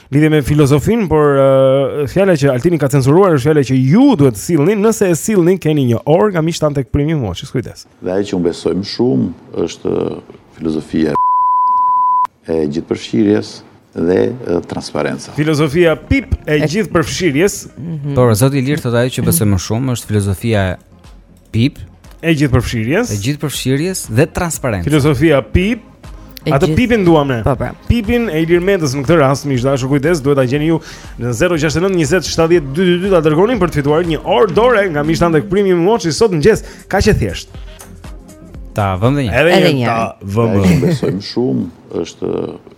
Lidhje me filozofinë, por uh, fjala që Altini ka censuruar është fjala që ju duhet të sillni, nëse e sillni keni një orë nga miqtë tanë tek primi moçi, kujdes. Dhe ajo që unë besoj më shumë është filozofia e gjithëpërfshirjes dhe transparenca. Filozofia pip e gjithëpërfshirjes. Mm -hmm. Por zoti Ilir thotë ajo që besoj më shumë është filozofia e Pip. E gjithë përfshirjes. E gjithë përfshirjes dhe transparencës. Filozofia pip. Atë pipin duam ne? Po, po. Pipin e Ilir Metës në këtë rast, miq të dashur, kujdes, duhet ta gjeni ju në 069 20 70 222 ta dërgoni për të fituar një orë dore nga Mishtan tek Premium Watch sot në mëngjes, kaq e thjesht. Ta vëmë një. Edhe një. Ta vëmë. Besojmë shumë, është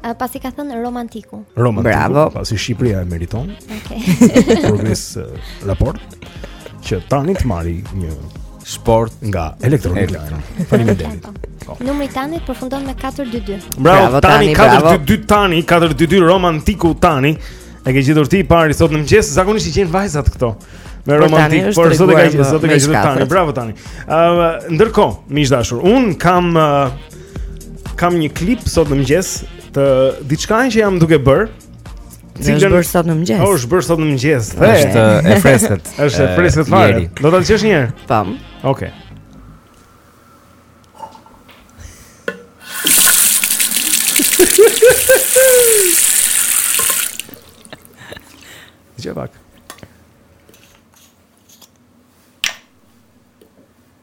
Uh, pasi ka thënë romantiku. Romantiku. Bravo. Pasi Shqipëria e meriton. Okej. Okay. Progres uh, raport që tani të marri një shportë nga Electronic Line. Faleminderit. Po. Numri i Tanit përfundon me 422. Bravo, bravo Tani, tani 422 Tani, 422 romantiku Tani. E ke gjetur ti i pari sot në mëngjes, zakonisht i gjen vajzat këto. Më romantike, por sot e ka gjetur, sot e ka gjetur Tani. Bravo Tani. Ëh, uh, ndërkohë, miq të dashur, un kam uh, kam një klip sot në mëngjes të diçka që jam duke bër. Si është bërë sot në mëngjes? Po, është bërë sot në mëngjes. Është e freskët. Është e freskët fare. Do ta dëgjosh një herë? Tam. Po. Okej. Dëgjo pak.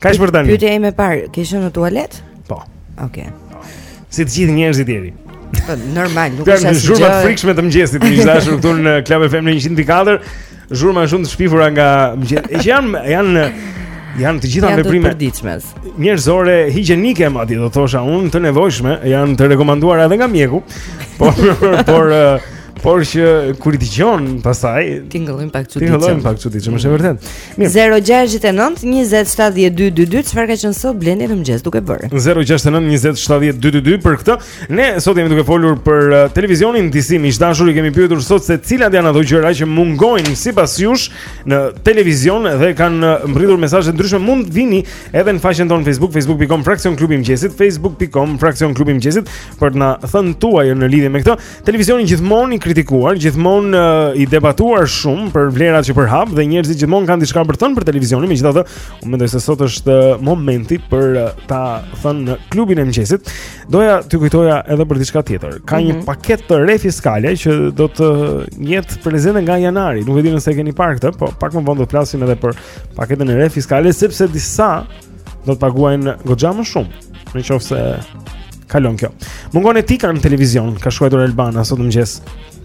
Kaq është për tani Pyetja ime e parë, ke qenë në tualet? Po Oke okay. Si të gjithë njerëzit e tjerë po, Normal, nuk është asgjë Të në zhurma të frikshme të mëngjesit miq të dashur këtu në Klab FM në 104 Zhurma shumë të shpifura nga mëngjesi E që janë, janë Janë të gjitha veprime njerëzore higjienike madje do thosha unë të nevojshme, janë të rekomanduara edhe nga mjeku. Por por Por që kur i dëgjon pastaj tingëllojnë pak çuditshëm. Tingëllojnë pak çuditshëm, është vërtet. Mirë. 069 20 70 222 çfarë ka qenë sot Blendi në mëngjes duke bërë? 069 20 70 222 për këtë. Ne sot jemi duke folur për uh, televizionin disi miq të dashur, i kemi pyetur sot se cilat janë ato gjërat që mungojnë sipas jush në televizion dhe kanë uh, mbërritur mesazhe të ndryshme. Mund të vini edhe në faqen tonë Facebook, facebook.com fraksion klubi i mëngjesit, facebook.com fraksion klubi i mëngjesit për të na thënë tuajën në lidhje me këtë. Televizioni gjithmonë i kritikuar, gjithmonë uh, i debatuar shumë për vlerat që përhap dhe njerëzit gjithmonë kanë diçka për të thënë për televizionin, megjithatë, unë mendoj se sot është eh, momenti për eh, ta thënë në klubin e mëngjesit. Doja t'ju kujtoja edhe për diçka tjetër. Ka një mhm. paketë të re fiskale që do të jetë prezente nga janari. Nuk e di nëse e keni parë këtë, po pak më vonë do të flasim edhe për paketën e re fiskale sepse disa do të paguajnë goxha më shumë. Në qoftë se kalon kjo. Mungon etika në televizion, ka shkruar Albana sot mëngjes.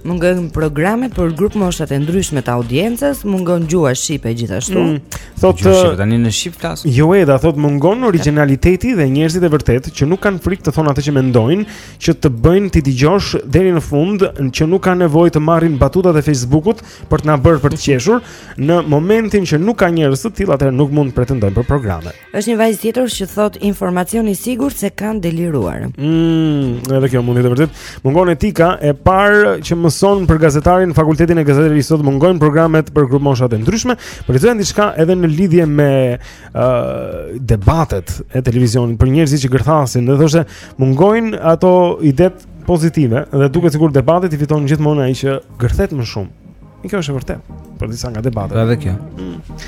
Mungojnë programe për grupmoshat e ndryshme të audiencës, mungon gjuha shqipe gjithashtu. Mm, thotë uh, tani në shqip flas. Jo edhe thotë mungon originaliteti dhe njerëzit e vërtetë që nuk kanë frikë të thonë atë që mendojnë, që të bëjnë t'i dëgjosh deri në fund, që nuk kanë nevojë të marrin batutat e Facebookut për të na bërë për të qeshur në momentin që nuk ka njerëz të tillë atëherë nuk mund të pretendojnë për programe. Është një vajzë tjetër që thotë informacion i sigurt se kanë deliruar. Mm, edhe kjo mund të jetë vërtet. Mungon etika e parë që mëson për gazetarin në Fakultetin e Gazetarisë sot mungojnë programet për grupmoshat e ndryshme, po lexoja diçka edhe në lidhje me ë uh, debatet e televizionit për njerëzit që gërthasin dhe thoshte mungojnë ato idetë pozitive dhe duket sikur debatet i fiton gjithmonë ai që gërthet më shumë. E kjo është e vërtetë, për disa nga debatet. Pra dhe kjo. Mm.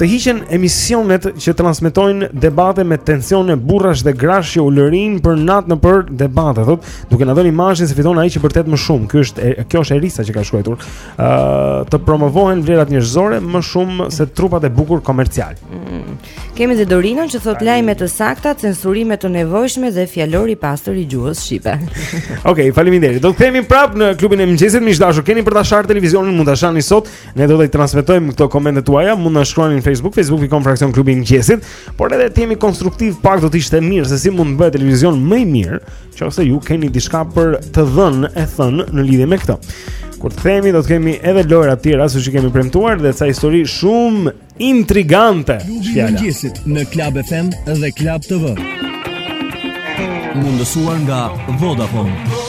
Të hiqen emisionet që transmetojnë debate me tensione burrash dhe grash që ulërijnë për natë nëpër debate, thotë, duke na dhënë imazhin se fiton ai që bërtet më shumë. Ky është kjo është Erisa që ka shkruar. Ëh, uh, të promovohen vlerat njerëzore më shumë se trupat e bukur komercialë. Mm. Kemi dhe Dorinën që thotë lajme të sakta, censurime të nevojshme dhe fjalor i pastër i gjuhës shqipe. Okej, okay, faleminderit. Do të kthehemi prap në klubin e mëngjesit, miq të dashur, keni për ta sharë televizionin, mund ta shani sot. Ne do t'i transmetojmë këto komentet tuaja, mund na shkruani në Facebook, facebook.com fraksion klubi i mëngjesit, por edhe të jemi konstruktivë pak do të ishte mirë se si mund të bëhet televizion më i mirë, nëse ju keni diçka për të dhënë e thënë në lidhje me këtë. Kur të kthehemi do të kemi edhe lojëra të tjera siç i kemi premtuar dhe ca histori shumë Intrigante. Klubi i mëngjesit në Club FM dhe Club TV. Mundësuar nga Vodafone.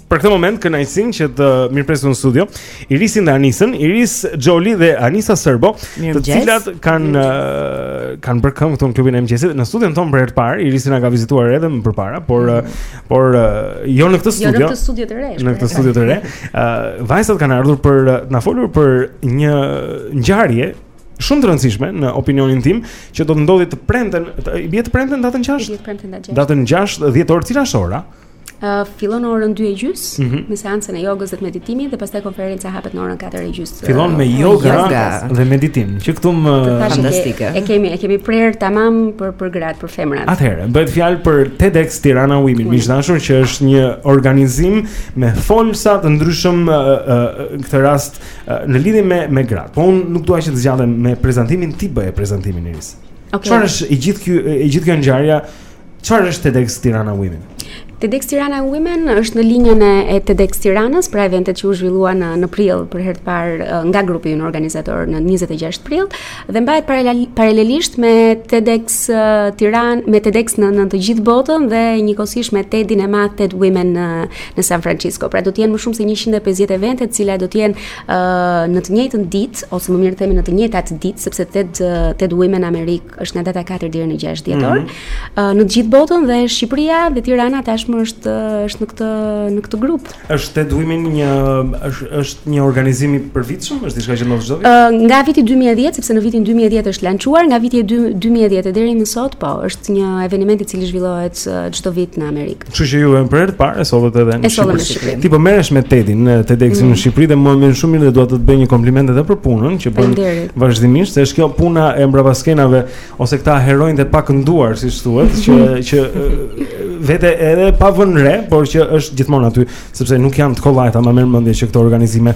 Për këtë moment kënaqësinë që të mirëpresim në studio Irisin dhe Anisën, Iris Xholi dhe Anisa Serbo, të cilat kanë uh, kanë bërë këmbë këtu në klubin e mëngjesit. Në studion tonë për herë të parë, Irisi na ka vizituar edhe më përpara, por mm -hmm. por uh, jo në këtë studio. Jo në këtë studio të re. Në këtë studio të re. Uh, vajzat kanë ardhur për të na folur për një ngjarje shumë të rëndësishme në opinionin tim që do të ndodhë të premten, i bie të premten datën 6. Datën 6 dhjetor, cila është ora? Uh, fillon në orën 2 e gjysmë mm -hmm. me seancën e jogës dhe të meditimit dhe pastaj konferenca hapet në orën 4 e gjysmë. Fillon me jogë yoga. dhe meditim, që këtu më fantastike. E kemi e kemi prerë tamam për për gratë, për femrat. Atëherë, bëhet fjalë për TEDx Tirana Women, miq të dashur, që është një organizim me folësa të ndryshëm uh, uh, këtë rast uh, në lidhje me me gratë. Po unë nuk dua që të zgjatem me prezantimin ti bëje prezantimin Iris. Çfarë okay. është i gjithë ky i gjithë kjo ngjarje? Çfarë është TEDx Tirana Women? TEDx Tirana Women është në linjën e TEDx Tiranës, pra eventit që u zhvillua në në prill për herë të parë nga grupi ynë organizator në 26 prill dhe mbahet paralelisht me TEDx Tiran, me TEDx në në të gjithë botën dhe njëkohësisht me TED-in e madh TED Women në në San Francisco. Pra do të jenë më shumë se 150 evente të cilat do të jenë uh, në të njëjtën ditë ose më mirë themi në të njëjtat ditë sepse TED TED Women Amerik është nga data 4 deri në 6 dhjetor. Mm -hmm. Në të gjithë botën dhe Shqipëria dhe Tirana tashmë është është në këtë në këtë grup. Është, të themi, një është është një organizim i përvitshëm, është diçka që ndodh çdo vit. Nga viti 2010, sepse në vitin 2010 është lançuar, nga viti 2010 deri më sot, po, është një eveniment i cili zhvillohet çdo vit në Amerikë. Kështu që juve për herë të parë, e sollët edhe në Shqipëri. Ti po merresh me Tedin në TEDxin në mm. Shqipëri dhe mua më vjen shumë mirë dhe dua të të bëj një kompliment edhe për punën që bën vazhdimisht, se është kjo puna e mbrapaskenave ose këta heronjtë e pakënduar, siç thuhet, që që vete edhe pa vënë re, por që është gjithmonë aty, sepse nuk janë të kollajta, ma merr mendja që këto organizime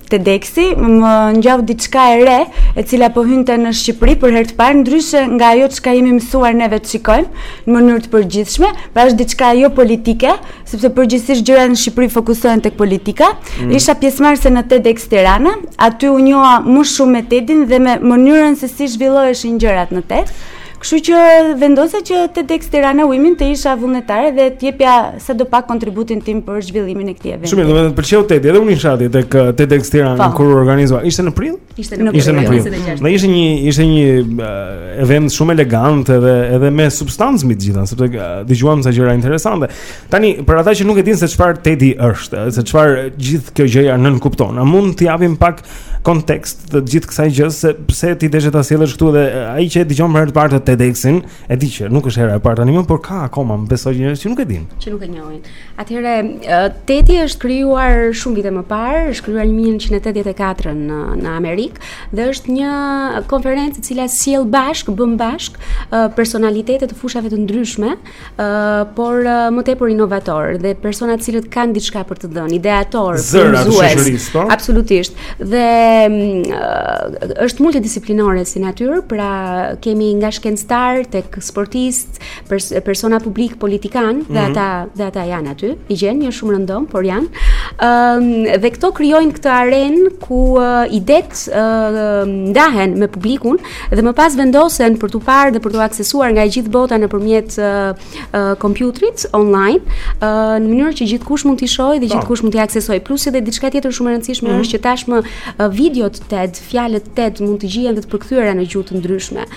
TEDxi më ngjau diçka e re, e cila po hynte në Shqipëri për herë të parë, ndryshe nga ajo çka jemi mësuar neve të shikojmë në mënyrë të përgjithshme, pra është diçka jo politike, sepse përgjithsisht gjërat në Shqipëri fokusohen tek politika. Mm. Isha pjesëmarrëse në TEDx Tirana, aty u njoha më shumë me TEDin dhe me mënyrën se si zhvilloheshin gjërat në TED. Kështu që vendosa që te TEDx Tirana Women të isha vullnetare dhe të jepja sadopak kontributin tim për zhvillimin e këtij eventi. Shumë mirë, më pëlqeu Tedi, edhe unë isha atje tek TEDx Tirana po. kur u organizua. Ishte në prill? Ishte në prill. Ishte në prill. Dhe ishte një ishte një eh, event shumë elegant edhe edhe me substancë mbi të gjitha, sepse eh, dëgjuam sa gjëra interesante. Tani për ata që nuk e dinë se çfarë Tedi është, eh, se çfarë gjithë kjo gjëja nënkupton. A mund t'i japim pak kontekst të gjithë kësaj gjëje se pse ti deshe ta sjellësh këtu dhe ai që e dëgjon për herë të parë TEDx-in, e di që nuk është hera e parë tani më, por ka akoma më besoj njerëz që nuk e dinë. Që nuk e njohin. Atëherë TED-i është krijuar shumë vite më parë, është krijuar në 1984 në në Amerikë dhe është një konferencë e cila sjell bashkë, bën bashkë personalitete të fushave të ndryshme, por më tepër inovatorë dhe persona të cilët kanë diçka për të dhënë, ideatorë, zëra të shoqërisë, po. Absolutisht. Dhe mm, është multidisiplinore si natyrë, pra kemi nga shkencëtarë tek sportistë, pers persona publikë, politikanë, dhe mm -hmm. ata dhe ata janë aty. I gjen jo shumë rëndom, por janë. Ëm um, dhe këto krijojnë këtë arenë ku uh, idetë uh, ndahen me publikun, dhe më pas vendosen për t'u parë dhe për t'u aksesuar nga e gjithë bota nëpërmjet kompjuterit online, në mënyrë që gjithkush mund t'i shohë dhe po. gjithkush mund t'i aksesojë. Plus edhe diçka tjetër shumë e rëndësishme mhm. është që tashmë videot TED, fjalimet TED mund të gjihen dhe të përkthyera në gjuhë të ndryshme.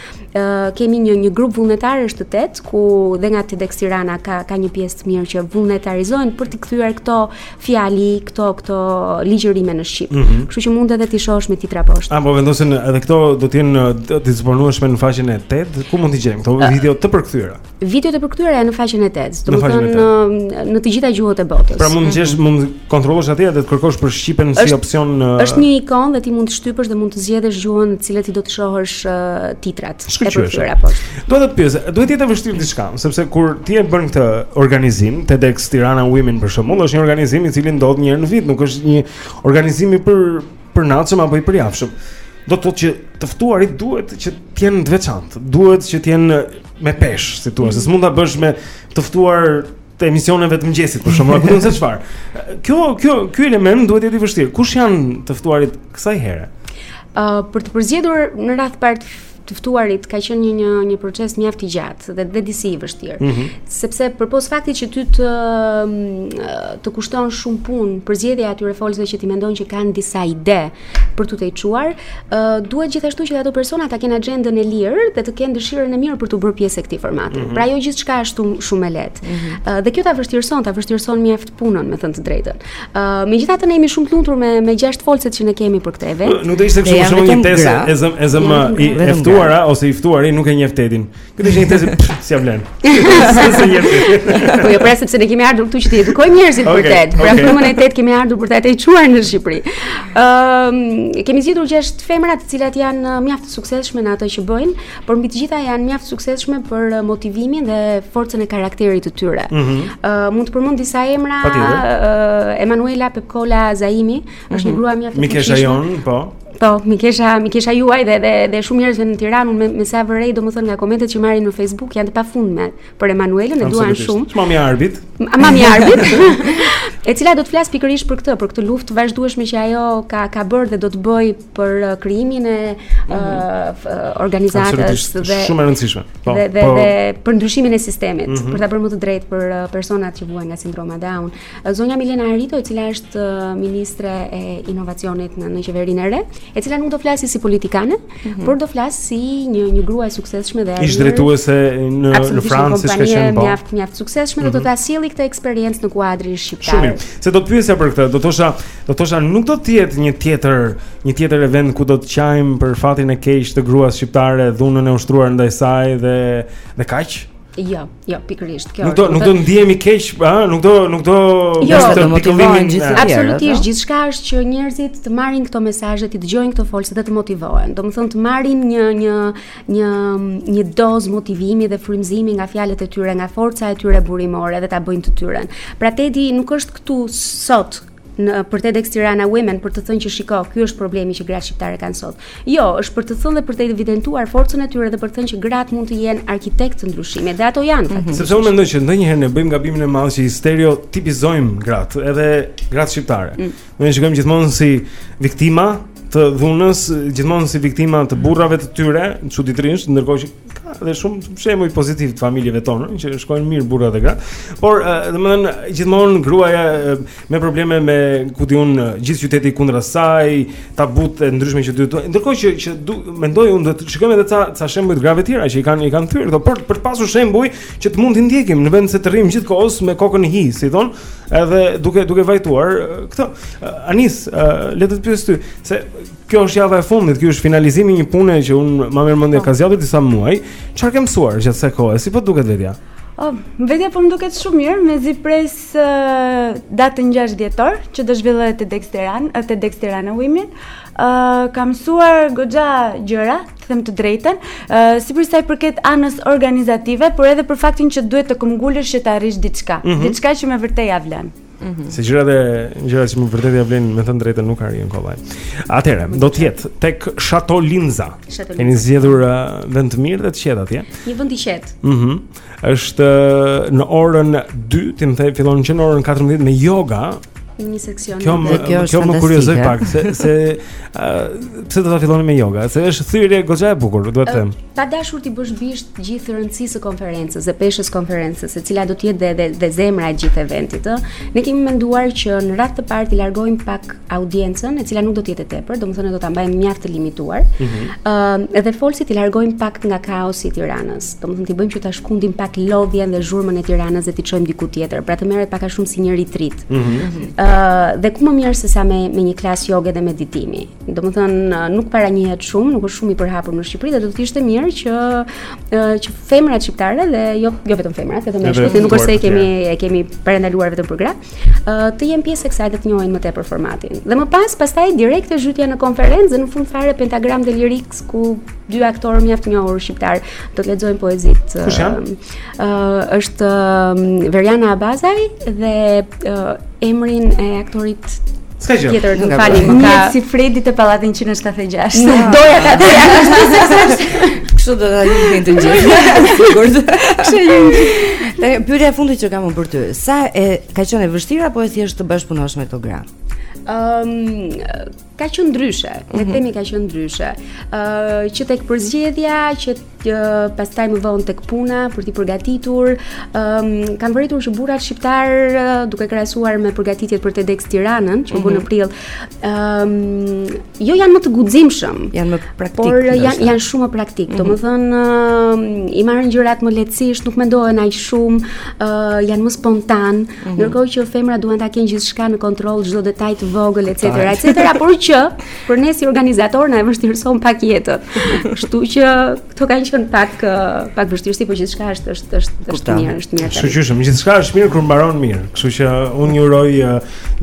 Kemi një një grup vullnetarësh të TED ku dhe nga TEDx Tirana ka ka një pjesë të mirë që vullnetarizohen për të përkthyer këto fjali këto këto ligjërime në shqip. Mm -hmm. Kështu që mund edhe t'i shohësh me titra poshtë. Apo vendosen edhe këto do të jenë të disponueshme në faqen e TED, ku mund t'i gjejmë këto uh, video të përkthyera? Videot e përkthyera janë në faqen e TED, domethënë në, në të gjitha gjuhët e botës. Pra mund të gjesh, mm -hmm. mund të kontrollosh atje dhe të kërkosh për shqipen si opsion. Është një ikon dhe ti mund të shtypësh dhe mund të zgjedhësh gjuhën në cilën ti do të shohësh uh, titrat. e përkthyera poshtë. Do të pyes, duhet të jetë e vështirë diçka, sepse kur ti e bën këtë organizim, TEDx Tirana Women për shembull, është një organizim i cili ndodh një herë në vit, nuk është një organizim i për përnatshëm apo i përjavshëm. Do të thotë që të ftuarit duhet që të jenë të veçantë, duhet që të jenë me peshë, si thua, mm. se s'mund ta bësh me të ftuar të emisioneve të mëngjesit për shembull, ku di unë se çfarë. Kjo kjo ky element duhet të jetë i vështirë. Kush janë të ftuarit kësaj here? Ë uh, për të përzgjedhur në radhë të parë të ftuarit ka qenë një një një proces mjaft i gjatë dhe dhe disi i vështirë. Mm -hmm. Sepse përpos faktit që ty të të kushton shumë punë përzgjedhja e atyre folësve që ti mendon që kanë disa ide, për t'u tejçuar, ë uh, duhet gjithashtu që ato persona ta kenë agjendën e lirë dhe të kenë dëshirën e mirë për t'u bërë pjesë e këtij formati. Mm -hmm. Pra jo gjithçka është shumë shumë e lehtë. Mm -hmm. uh, dhe kjo ta vështirëson, ta vështirëson mjaft punën, me thënë të drejtën. Ë uh, megjithatë ne jemi shumë të lumtur me me gjashtë folëset që ne kemi për këtë event. Nuk do ishte kështu shumë një test, e zëmë e zëmë e ftuara ose i ftuari nuk e njeh TED-in. Këtë s'e njeh TED-in si, si jam lenë. Po jo pra sepse ne kemi ardhur këtu që të edukojmë njerëzit okay, për TED. Pra okay. frymën e TED kemi ardhur për ta tejçuar në Shqipëri. Ëm ehm, um, kemi zgjedhur gjashtë femra të cilat janë uh, mjaft të suksesshme në atë që bëjnë, por mbi të gjitha janë mjaft të suksesshme për uh, motivimin dhe forcën e karakterit të tyre. Ëm mm -hmm. uh, mund të përmend disa emra uh, Emanuela Pepkola Zaimi, është mm -hmm. një mhm. grua mjaft e suksesshme. Mikesha jonë, po. Po, mikesha, mikesha juaj dhe dhe dhe shumë njerëzve në Tiranë me me sa vërej domethënë nga komentet që marrim në Facebook janë të pafundme për Emanuelën e duan shumë. Mami i Arbit. Mami i Arbit. e cila do të flasë pikërisht për këtë, për këtë luftë të vazhdueshme që ajo ka ka bërë dhe do të bëjë për uh, krijimin e mm -hmm. uh, organizatës dhe shumë e rëndësishme. Po, dhe dhe, po... dhe për ndryshimin e sistemit, mm -hmm. për ta bërë më të drejtë për uh, personat që vuajnë nga sindroma Down. Zonja Milena Harito, e cila është ministre e inovacionit në, në qeverinë e re, e cila nuk do flasë si politikane, mm -hmm. por do flasë si një një grua e suksesshme dhe ish drejtuese në në Francë siç ka qenë po. Mjaft mjaft suksesshme mm -hmm. do ta mhm. sjellë këtë eksperiencë në kuadrin shqiptar. Shumë mirë. Se do të pyesja për këtë, do thosha, do thosha nuk do të jetë një tjetër, një tjetër event ku do të qajmë për fatin e keq të gruas shqiptare, dhunën e ushtruar ndaj saj dhe dhe kaq. Jo, jo, pikërisht. Kjo nuk do nuk do ndihemi keq, ha, nuk do nuk do jo, të motivohen gjithë njerëzit. Absolutisht, gjithçka është që njerëzit të marrin këto mesazhe, të dëgjojnë këto folëse dhe të motivohen. Domethënë të marrin një një një një dozë motivimi dhe frymëzimi nga fjalët e tyre, nga forca e tyre burimore dhe ta bëjnë të tyren. Pra Tedi nuk është këtu sot në për TEDx Tirana Women për të thënë që shiko, ky është problemi që gratë shqiptare kanë sot. Jo, është për të thënë dhe për të evidentuar forcën e tyre dhe për të thënë që gratë mund të jenë arkitektë të ndryshimit dhe ato janë. Mm -hmm. Sepse unë mendoj që ndonjëherë ne bëjmë gabimin e madh që i stereotipizojmë gratë, edhe gratë shqiptare. Mm. Ne i shikojmë gjithmonë si viktima të dhunës, gjithmonë si viktima të burrave të tyre, çuditërisht, ndërkohë që ka dhe shumë shembuj pozitivë të familjeve tona që shkojnë mirë burrat dhe gratë. Por domethënë gjithmonë gruaja me probleme me ku diun gjithë qyteti kundra saj, tabutë e ndryshme që duhet. Ndërkohë që që du, mendoj unë duhet të shikojmë edhe ca ca shembuj të grave të tjera që i kanë i kanë thyer këto, por për të pasur shembuj që të mund të ndjekim në vend se të rrimë gjithë kohës me kokën në hi, si thonë, edhe duke duke vajtuar këtë. Anis, le të të pyes ty se Kjo është java e fundit, ky është finalizimi i një pune që unë ma merr mendja po. ka zgjatur disa muaj. Çfarë ke mësuar gjatë kësaj kohe? Si po të duket vetja? Oh, vetja po më duket shumë mirë, mezi pres uh, datën 6 dhjetor që do zhvillohet TEDx Tiran, TEDx Tirana Women. Ë uh, kam mësuar goxha gjëra, të them të drejtën, uh, si për sa i përket anës organizative, por edhe për faktin që duhet të këmbgulësh që të arrish diçka, mm -hmm. diçka që me vërtet ia vlen. -hmm. Se gjërat e gjërat që me vërtet ia vlen, me thënë të drejtën nuk arrihen kollaj. Atëherë, do të jetë tek Chateau Linza. Keni zgjedhur uh, vend të mirë dhe të qetë atje. Një vend i qetë. Mhm. Mm është uh, në orën 2, ti më the, fillon që në orën 14 me yoga. Një seksion kjo më, kjo, kjo më kuriozoi pak se se uh, pse do ta filloni me yoga? Se është thyrje goxha e bukur, duhet të uh, them. Pa dashur t'i bësh bisht gjithë rëndësisë së konferencës dhe peshës së konferencës, e cila do të jetë dhe dhe zemra e gjithë eventit, ë. Ne kemi menduar që në radhë të parë t'i largojmë pak audiencën, e cila nuk do të jetë e tepër, domethënë do ta mbajmë mjaft të limituar. Ëh, mm -hmm. uh, dhe folësit i largojmë pak nga kaosi i Tiranës. Domethënë t'i bëjmë që ta shkundin pak lodhjen dhe zhurmën e Tiranës dhe t'i çojmë diku tjetër, pra të merret pak a shumë si një retreat. Ëh, mm -hmm. uh, dhe ku më mirë se sa me me një klasë joge dhe meditimi. Domethënë, nuk para njihet shumë, nuk është shumë i përhapur në Shqipëri dhe do të ishte mirë që që femrat shqiptare dhe jo jo vetëm femrat, edhe meshkujt, nuk është se e kemi e kemi parandaluar vetëm për gra, të jenë pjesë e kësaj dhe të njohin më tepër formatin. Dhe më pas, pastaj direkt e zhytja në konferencë dhe në fund fare pentagram dhe Lyrics ku dy aktorë mjaft të njohur shqiptarë do të lexojnë poezitë. Kush janë? Uh, është uh, Veriana Abazaj dhe uh, emrin e aktorit Ska gjë. Tjetër, më falni, më ka si Fredi te pallatin 176. Nuk doja ta bëja. Kështu do ta lidhin të gjithë. Sigurt. Kështu një. Te pyetja e fundit që kam unë për ty, sa ka qenë e vështirë apo e thjeshtë të bashkëpunosh me këto gra? Ëm, ehm, Ka qenë ndryshe, mm -hmm. le themi ka qenë ndryshe. Ë uh, që tek përzgjedhja, që uh, pastaj më vonë tek puna për t'i përgatitur, ë um, kam vërejtur që burrat shqiptarë uh, duke krahasuar me përgatitjet për TEDx Tiranën, që u bë mm -hmm. në prill, ë um, jo janë më të guximshëm, janë më praktikë, por janë janë shumë më praktikë. Mm -hmm. Domethënë uh, i marrin gjërat më lehtësisht, nuk mendohen aq shumë, ë uh, janë më spontanë. Mhm. Ndërkohë që femrat duan ta kenë gjithçka në kontroll, çdo detaj të vogël, etj, etj, por që për ne si organizatorë na e vështirëson pak jetën. Kështu që këto kanë qenë pak pak vështirësi, por gjithçka është është është është mirë, është mirë. Kështu që gjithçka është mirë kur mbaron mirë. Kështu që unë ju uroj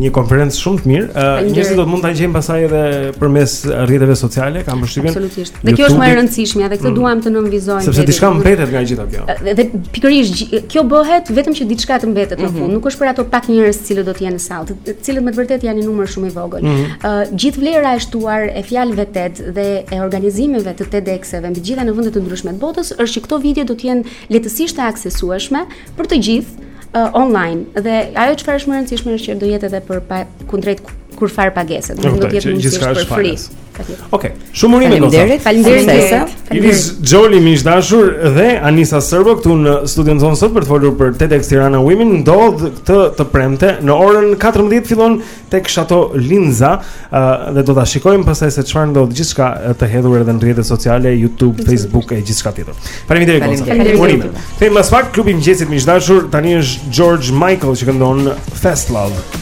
një konferencë shumë të mirë. Njerëzit do të mund ta gjejnë pastaj edhe përmes rrjeteve sociale, kam përshtypjen. Dhe kjo është më e rëndësishmja dhe këtë mm. duam të nënvizojmë. Sepse diçka mbetet nga gjitha kjo. Dhe pikërisht kjo bëhet vetëm që diçka të mbetet në mhm. fund. Nuk është për ato pak njerëz që do të jenë në sallë, të cilët me të vërtetë janë një numër shumë i vogël. Mhm. Ë gjithë vlera e shtuar e fjalëve TED dhe e organizimeve të TEDx-eve mbi gjitha në vende të ndryshme të botës është që këto video do të jenë lehtësisht të aksesueshme për të gjithë uh, online dhe ajo çfarë është më e rëndësishme është që do jetë edhe për pa, kundrejt kurrfarë pagese, do të jetë mundësi për free. Okej, shumë urime goca. Faleminderit. Faleminderit. Iris Xholi miq të dashur dhe Anisa Serbo këtu në studion tonë sot për të folur për TEDx Tirana Women ndodh këtë të premte në orën 14 fillon tek Chateau Linza dhe do ta shikojmë pastaj se çfarë ndodh gjithçka të hedhur edhe në rrjetet sociale, YouTube, Facebook e gjithçka tjetër. Faleminderit goca. Faleminderit. Fem pas fakt klubi i mëngjesit miq të dashur tani është George Michael që këndon Fastlove.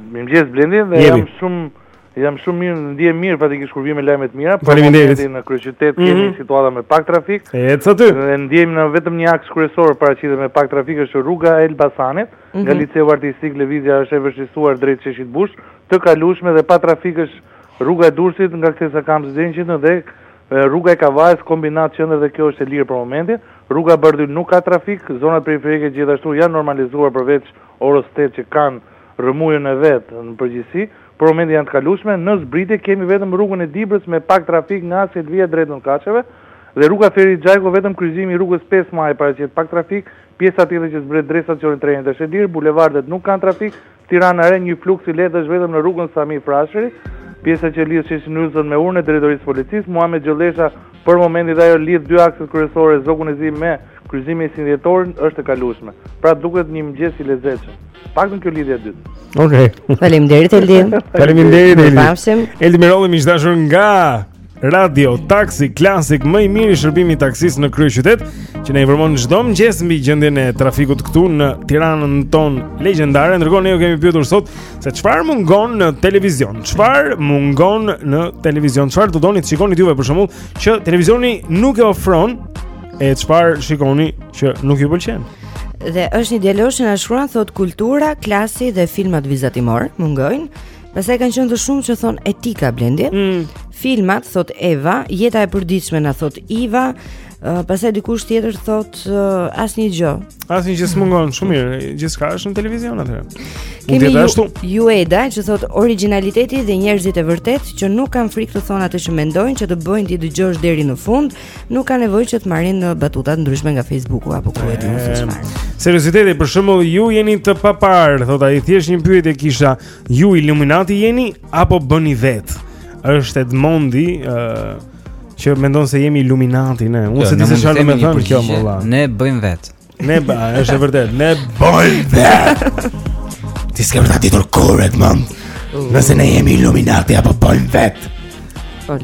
Mirëmëngjes Blendi dhe jam shumë jam shumë mirë, ndihem mirë faktikisht kur vijmë me lajme të mira. Po Faleminderit. Në, në kryeqytet mm -hmm. kemi mhm. situata me pak trafik. Ec aty. Dhe ndiem në vetëm një aks kryesor paraqitet me pak trafik është rruga e Elbasanit, mm -hmm. nga mhm. liceu artistik lëvizja është e vështirësuar drejt Sheshit Bush, të kalueshme dhe pa trafik është rruga e Durrësit nga kthesa Kamzë deri në dhe rruga e Kavajës kombinat qendër dhe kjo është e lirë për momentin. Rruga Bardhyl nuk ka trafik, zonat periferike gjithashtu janë normalizuar përveç orës 8 që kanë rrëmujën e vet në përgjithësi, për momentin janë të kalueshme, në zbritje kemi vetëm rrugën e Dibrës me pak trafik nga Selvia drejt Nurkaqeve, dhe rruga Ferit Xhajko vetëm kryqëzimi i rrugës pesë Maji paraqet pak trafik, pjesa tjetër që zbret drejt stacionit të trenit është e lirë, bulevardet nuk kanë trafik, Tirana e Re një fluks i lehtë është vetëm në rrugën Sami Frashëri, pjesa që lidh Sheshin Uillson me urën e Drejtorisë së Policisë, Muhamet Gjollesha Për momentin edhe ajo lidh dy akset kryesore Zogun e Zi me kryqëzimin e Sinjetorit është e kalueshme. Pra duket një mëngjes i lezetshëm. Paktën kjo lidhje e dytë. Okej. Okay. Faleminderit Eldi. Faleminderit Eldi. Pafshim. Eldi Mirolli miq të dashur nga Radio Taxi Classic më i miri shërbimi i taksisë në kryeqytet që na informon çdo mëngjes mbi gjendjen e trafikut këtu në Tiranën tonë legjendare. Ndërkohë ne ju kemi pyetur sot Se çfarë mungon në televizion? Çfarë mungon në televizion? Çfarë do doni të shikoni juve për shembull që televizioni nuk e ofron e çfarë shikoni që nuk ju pëlqen? Dhe është një djalosh që na shkruan thotë kultura, klasi dhe filmat vizatimorë mungojnë. Pastaj kanë qenë shumë që thonë etika Blendi. Mm. Filmat thotë Eva, jeta e përditshme na thotë Iva, Uh, pastaj dikush tjetër thotë uh, asnjë gjë. Asnjë gjë s'mungon, shumë mirë. Gjithçka është në televizion atëherë. Kemi ju, Jueda që thotë origjinaliteti dhe njerëzit e vërtetë që nuk kanë frikë të thonë atë që mendojnë, që të bëjnë t'i dëgjosh deri në fund, nuk kanë nevojë që të marrin batuta të ndryshme nga Facebooku apo ku e di unë se çfarë. Serioziteti, për shembull, ju jeni të paparë, thotë ai, thjesht një pyetje kisha, ju Illuminati jeni apo bëni vetë? Është Edmondi, ë uh Që mendon se jemi Illuminati ne. Unë jo, s'e di se çfarë do me thënë kjo më valla. Ne bëjmë vetë. Ne ba, është e vërtetë. Ne bëjmë vetë. Ti s'ke për ta ditur kurrë Edmond. Nëse ne jemi Illuminati apo bëjmë vetë.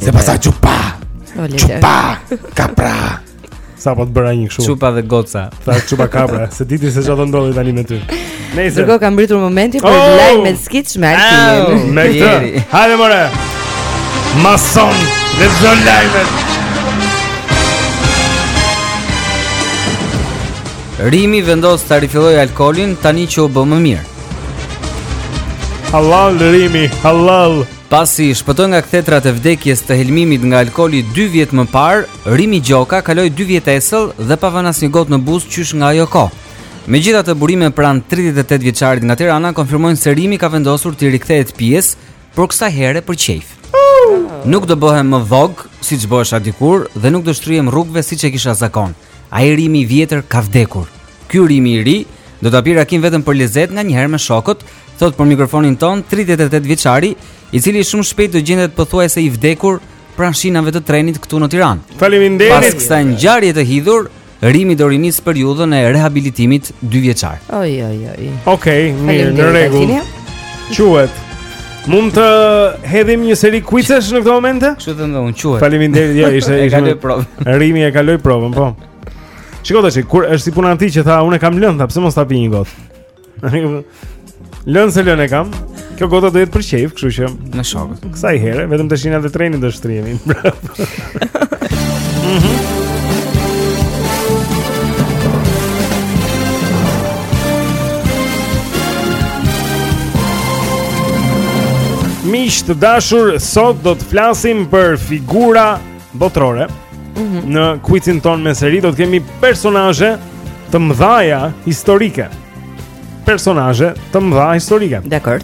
Se pastaj çupa. Çupa. Kapra. Sa po të bëra një kështu. Çupa dhe goca. Sa çupa kapra, s'e di ti se çfarë do ndodhë tani me ty. Nëse do ka mbërritur momenti për oh! lajm me skit me Altin. Me këtë. Hajde more. Mason, let's go live. Rimi vendos ta rifillojë alkoolin tani që u bë më mirë Hallall Rimi, hallall Pasi shpëtoi nga kthetrat e vdekjes të helmimit nga alkooli dy vjet më parë, Rimi Gjoka kaloi dy vjet esëll dhe pa vënë asnjë gotë në buzë qysh nga ajo kohë. Megjithatë, burime pranë 38 vjeçarit nga Tirana konfirmojnë se Rimi ka vendosur t'i rikthehet pijes, por kësaj here për qejf. Nuk do bëhem më vog, siç bëhesha dikur, dhe nuk do shtrihem rrugëve siç e kisha zakon. Ai Rimi i vjetër ka vdekur. Ky Rimi i ri do ta pi rakinë vetëm për lezet nganjëherë me shokët, thotë për mikrofonin tonë 38 vjeçari, i cili shumë shpejt do gjendet pothuajse i vdekur pranë shinave të trenit këtu në Tiranë. Faleminderit. Pas kësaj ngjarjeje të hidhur, Rimi do rinisë periudhën e rehabilitimit dyvjeçar. Oj oj oj. Okej, okay, mirë, në rregull. Quhet Mund të hedhim një seri kuicesh në këtë moment? Kështu të ndonë, quhet. Faleminderit, jo, ishte e kaloi provën. Rimi e kaloi provën, po. Shiko tash, ky është si puna e atij që tha unë e kam lënë, tha pse mos ta pi një gotë. Lënë se lënë e kam. Kjo gota do jetë për qejf, kështu që me shokët. Kësaj here vetëm te shinat e trenit do shtrihemi. Miq të dashur, sot do të flasim për figura botërore. Mm -hmm. Në kuicin tonë me seri do të kemi personazhe të mëdha historike. Personazhe të mëdha historike. Dakord.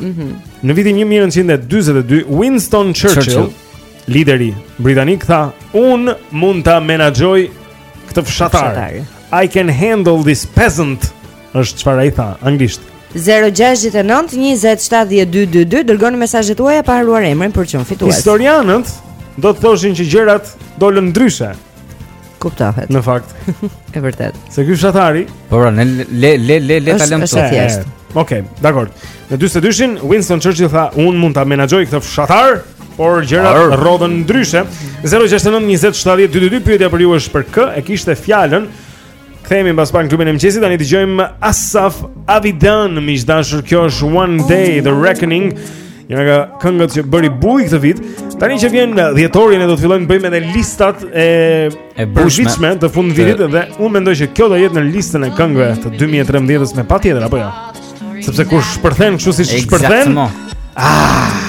Mm -hmm. Në vitin 1942, Winston Churchill, Churchill. lideri britanik, tha, unë mund ta menaxhoj këtë fshatar. I can handle this peasant, është çfarë ai tha, anglisht. 069 20 70 222 Dërgoni mesazhet tuaja pa harruar emrin për të fituar. Historianët do të thoshin që gjërat dolën ndryshe. Kuptohet. Në fakt. e vërtet. Se ky fshatari, po pra, ne le le le le ta lëmë sot. Okej, okay, dakord. Në 42-shin Winston Churchill tha, "Unë mund ta menaxhoj këtë fshatar, por gjërat rrodhën ndryshe." 069 20 70 222 pyetja për ju është për kë e kishte fjalën Kthehemi mbas pak në klubin e mëngjesit, tani dëgjojmë Asaf Avidan, miq të dashur, kjo është One Day the Reckoning. Një nga këngët që bëri bujë këtë vit. Tani që vjen dhjetori ne do të fillojmë bëjmë edhe listat e përvitshme të fundvitit dhe unë mendoj që kjo do jetë në listën e këngëve të 2013-s me patjetër, apo jo. Sepse kur shpërthen kështu si shpërthen. Ah.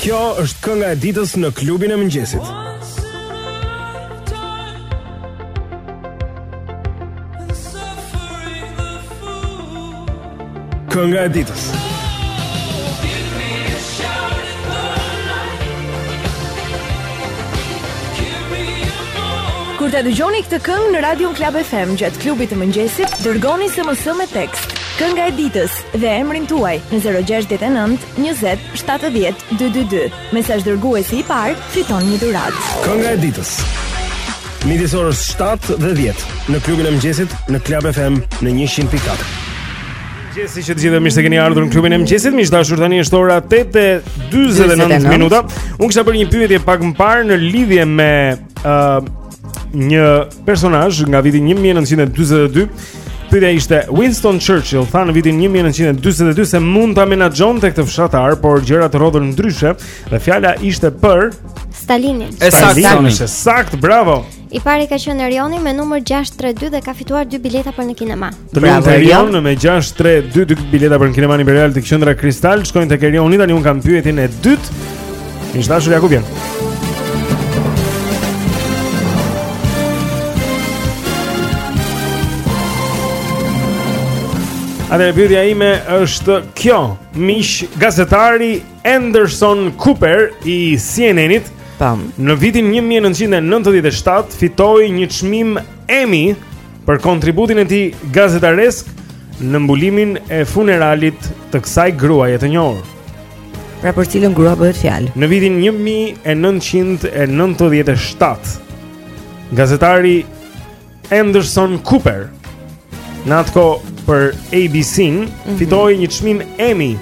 Kjo është kënga e ditës në klubin e mëngjesit. Kënga e ditës. Kur ta dëgjoni këtë këngë në Radio Club FM gjatë klubit të mëngjesit, dërgoni SMS me tekst Kënga e ditës dhe emrin tuaj në 069 20 70 222. Mesazh dërguesi i parë fiton një dhuratë. Kënga e ditës. Midis orës 7 dhe 10 në klubin e mëngjesit në Club FM në 100.4. Mëngjesi që të gjithë mirë se keni ardhur në klubin e mëngjesit. Miq të dashur tani është ora 8:49 minuta. Unë kisha bërë një pyetje pak më parë në lidhje me ë uh, një Personazh nga viti 1942. Pyetja ishte Winston Churchill tha në vitin 1942 se mund ta menaxhonte këtë fshatar, por gjërat rrodhën ndryshe dhe fjala ishte për Stalinin. Stalinin, e saktë, bravo. I pari ka qenë Erioni me numër 632 dhe ka fituar dy bileta për në kinema. Të lumtë Erion në me 6, 3, 2, 2 bileta për në kineman Imperial te qendra Kristal Shkojnë tek Erioni, tani unë kam pyetjen e dytë Miq të dashur ja ku vjen Atëherë pyetja ime është kjo Miq gazetari Anderson Cooper i CNN-it Në vitin 1997 fitoi një çmim Emmy për kontributin e tij gazetaresk në mbulimin e funeralit të kësaj gruaje të njohur. Pra për cilën grua bëhet fjalë? Në vitin 1997, gazetari Anderson Cooper në atë kohë për ABC mm -hmm. fitoi një çmim Emmy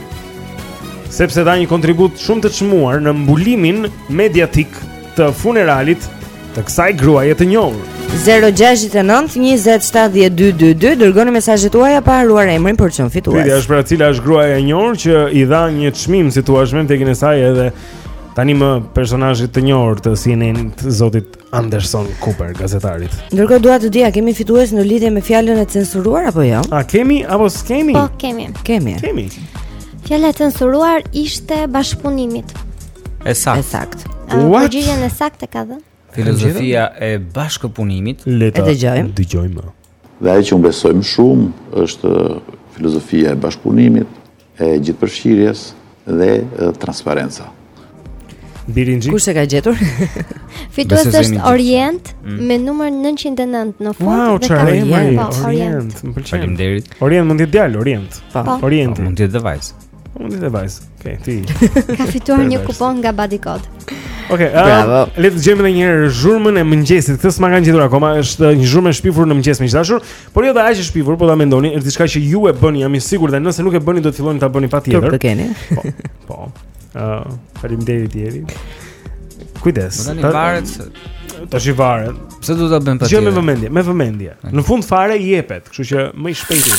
sepse dha një kontribut shumë të çmuar në mbulimin mediatik të funeralit të kësaj gruaje të njohur. 0692070222 dërgoni mesazhet tuaja pa harruar emrin për të qenë fitues. Pyetja është pra cila është gruaja e njohur që i dha një çmim si të thuash me vdekjen e saj edhe tanimë personazhit të njohur të CNN-it zotit Anderson Cooper gazetarit. Ndërkohë dua të di a kemi fitues në lidhje me fjalën e censuruar apo jo? A kemi apo s'kemi? Po, kemi. Kemi. Kemi. Fjala e censuruar ishte bashkëpunimit. E saktë. E saktë. Përgjigjen e saktë ka dhënë. Filozofia e bashkëpunimit. Le ta dëgjojmë. Dëgjojmë. Dhe ajo që unë besoj më shumë është filozofia e bashkëpunimit, e gjithëpërfshirjes dhe transparencës. Birinxhi. Kush e ka gjetur? Fitues është Orient mm. me numër 909 në fund. Wow, dhe ka Orient. Po, Orient. Faleminderit. Orient mund të jetë djalë, Orient. Po. Orient po, mund të jetë vajzë. Mund të jetë vajzë. Okej, ti. Ka fituar një kupon nga Body Code. Okej, okay, bravo. Um, le ta dëgjojmë edhe një herë zhurmën e mëngjesit. Këtë s'ma kanë gjetur akoma, është një zhurmë e shpifur në mëngjes miq të dashur, por jo dhe aq e shpifur, po ta mendoni, është diçka që ju e bëni, jam i sigurt, dhe nëse nuk e bëni do të filloni ta bëni patjetër. Po, të keni. Po. po. Ëh, uh, faleminderit Jeri. Kujdes. Tani varet se tashi varet. Pse do ta bëjmë patjetër? Gjë me vëmendje, me vëmendje. Në fund fare i jepet, kështu që më i shpejti.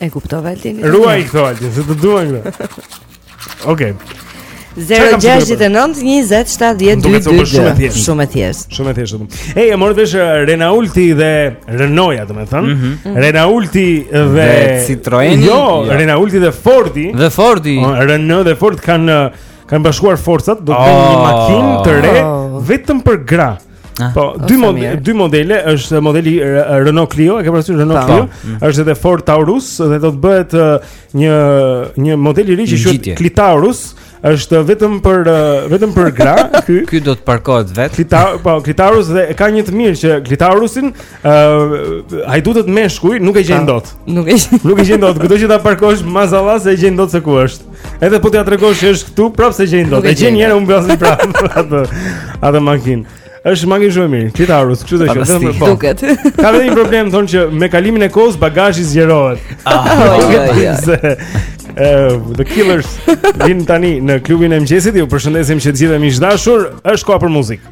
E kuptova Altin. Ruaj këto Altin, se të duan këto. Okej. 0-6-9-20-7-10-2-2 Shumë e thjeshtë. Shumë e thjeshtë. Ej, e morët vesh Renaulti dhe Renoja, domethënë mm -hmm. Renaulti dhe, dhe Citroen Jo, jo. Renaulti dhe Fordi Dhe Fordi Renault dhe Ford kanë kanë bashkuar forcat Do të oh. një makinë të re oh. Vetëm për gra Ah, po, dy mod dy modele, është modeli Renault Clio, e ke parasysh Renault po. Clio? Mm. Është edhe Ford Taurus dhe do të bëhet një një model i ri që quhet Clitaurus, është vetëm për vetëm për gra ky. Ky do të parkohet vet. Klita, po, Klitaurus dhe ka një të mirë që Klitaurusin Ëh, hajdutët meshkuj nuk e gjejnë dot. Nuk e gjejnë. Nuk e gjejnë dot. Kudo që ta parkosh mazalla se e gjejnë dot se ku është. Edhe po t'ia tregosh që është këtu, prapë s'e gjejnë dot. E gjejnë një herë, humbasin prapë atë. Atë makinë. Është makinë shumë e mirë. Clitaurus, kështu do të quhet. Po. Duket. Ka vetëm një problem thonë që me kalimin e kohës bagazhi zgjerohet. Ah, Uh, the Killers vin tani në klubin e mëngjesit. Ju përshëndesim që të gjithë miq të dashur. Është koha për muzikë.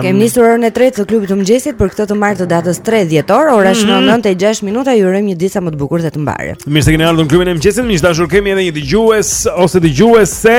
Kemi nisur orën e tretë të klubit të mëngjesit për këtë të martë të datës 3 dhjetor, ora shënon mm -hmm. 9:06 minuta, ju urojmë një ditë sa më të bukur dhe të mbarë. Mirë se keni ardhur në klubin e mëngjesit, miq të dashur, kemi edhe një dëgjues ose dëgjuese.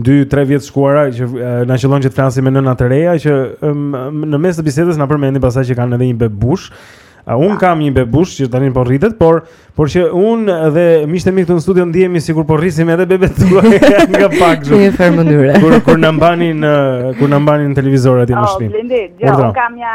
2-3 vjet shkuara që na qëllon që të flasim me nëna të reja që në mes të bisedës na përmendin pastaj që kanë edhe një bebush. Uh, unë ah. kam një bebush që tani po rritet, por por që unë dhe miqtë e mi këtu në studio ndihemi sikur po rrisim edhe bebet tuaj nga pak kështu. Në një farë mënyre. Kur kur na mbanin kur na mbanin televizorët aty në ah, shtëpi. Po, Blendi, jo, kam një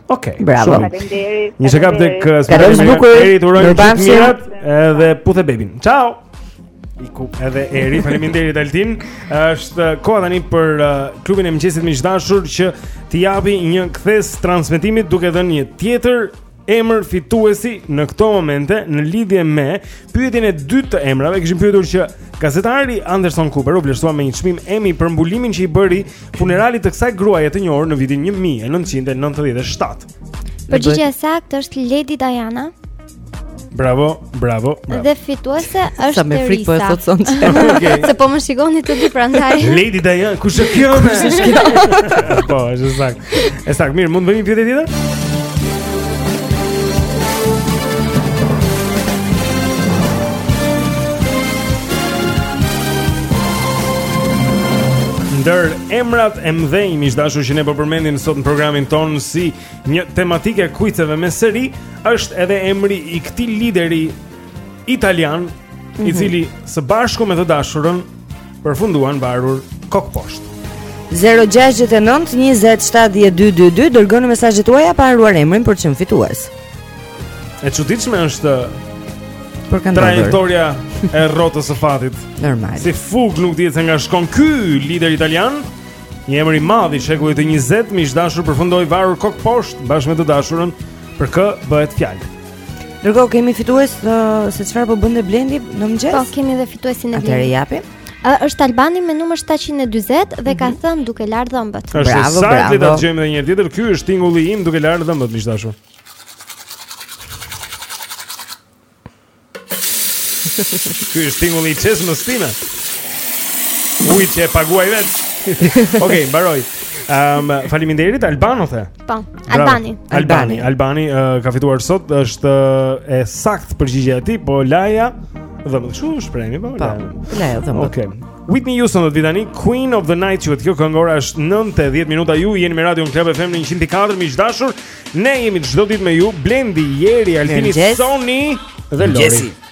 Okej. Okay, Bravo. Faleminderit. Një sekondë tek Kalon bukur. Faleminderit, uroj të gjithë të mirat edhe puthe bebin. Ciao. Iku edhe Eri, faleminderit Altin. Është koha tani për uh, klubin e mëngjesit miq të dashur që t'i japi një kthesë transmetimit duke dhënë një tjetër emër fituesi në këto momente në lidhje me pyetjen e dytë të emrave. Kishim pyetur që gazetari Anderson Cooper u vlerësua me një çmim Emmy për mbulimin që i bëri funeralit të kësaj gruaje të njohur në vitin 1997. Përgjigja e saktë është Lady Diana. Bravo, bravo, bravo. Dhe fituese është Tereza. Sa me frikë po e thotë Soni. Okej. Se po më shikoni të dy prandaj. Lady Diana, kush është kjo? Kush është kjo? Po, është e saktë. Është e saktë. Mirë, mund të bëjmë një pyetje tjetër? Ndër emrat e mëdhenj miq të dashur që ne po përmendim sot në programin tonë si një tematikë e kuiceve me seri, është edhe emri i këtij lideri italian, mhm, i cili së bashku me të dashurën Përfunduan varur kokëposhtë. 0-6-9-20-72-22 Dërgoni mesazhet tuaja pa harruar emrin për të qenë fitues. E çuditshme është Trajektoria e rrotës së fatit Normal Si fugë nuk dihet se nga shkon ky lider italian Një emër i madh i shekullit të 20 miq të dashur përfundoi varur kokëposhtë bashkë me të dashurën Për kë bëhet fjalë Dërgo kemi fitues uh, se çfarë po bënte Blendi në mëngjes? Po kemi dhe fituesin e Blendit. Atëherë jepe. Uh, është Albani me numër 720 dhe ka mhm. thënë duke larë dhëmbët. Bravo, bravo. Është e saktë, ta dëgjojmë edhe një herë tjetër. Ky është tingulli im duke larë dhëmbët, miq të dashur. Ky është tingulli i çezmës sime. Ujë që e paguaj vetë. Okej, okay, mbaroi. Ehm, um, faleminderit Albano the. Po, Albani. Albani, Albani uh, ka fituar sot, është uh, e saktë përgjigjja e tij, po laja dhëmbët shumë shprehni, po. Po, laja dhëmbët. Okej. Okay. Whitney Houston do të vijë tani Queen of the Night quhet kjo këngë, ora është 9:10 minuta ju jeni me Radio Club FM në 100.4 miq të dashur ne jemi çdo ditë me ju Blendi Jeri Altini Soni dhe Lori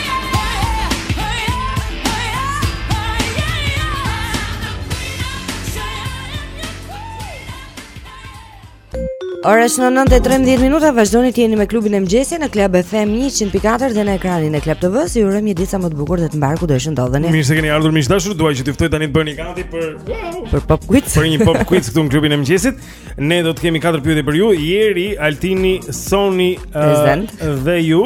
Ora shënon 9:13 minuta, vazhdoni të jeni me klubin e mëngjesit në Club FM 100.4 dhe në ekranin e Club TV-së. Ju urojmë një ditë sa më të bukur dhe të mbarë kudo që ndodheni. Mirë se keni ardhur miq të dashur, dua që t'ju ftoj tani të bëheni gati për për pop quiz. Për një pop quiz këtu në klubin e mëngjesit. Ne do të kemi katër pyetje për ju, Jeri, Altini, Soni uh, dhe ju.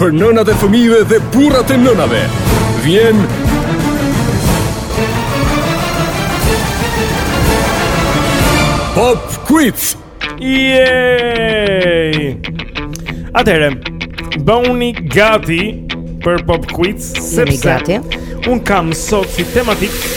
Për nënat e fëmijëve dhe burrat e nënave. Vjen Pop Quiz. Yay! Atëherë, bëuni gati për Pop Quiz sepse unë kam sot si tematikë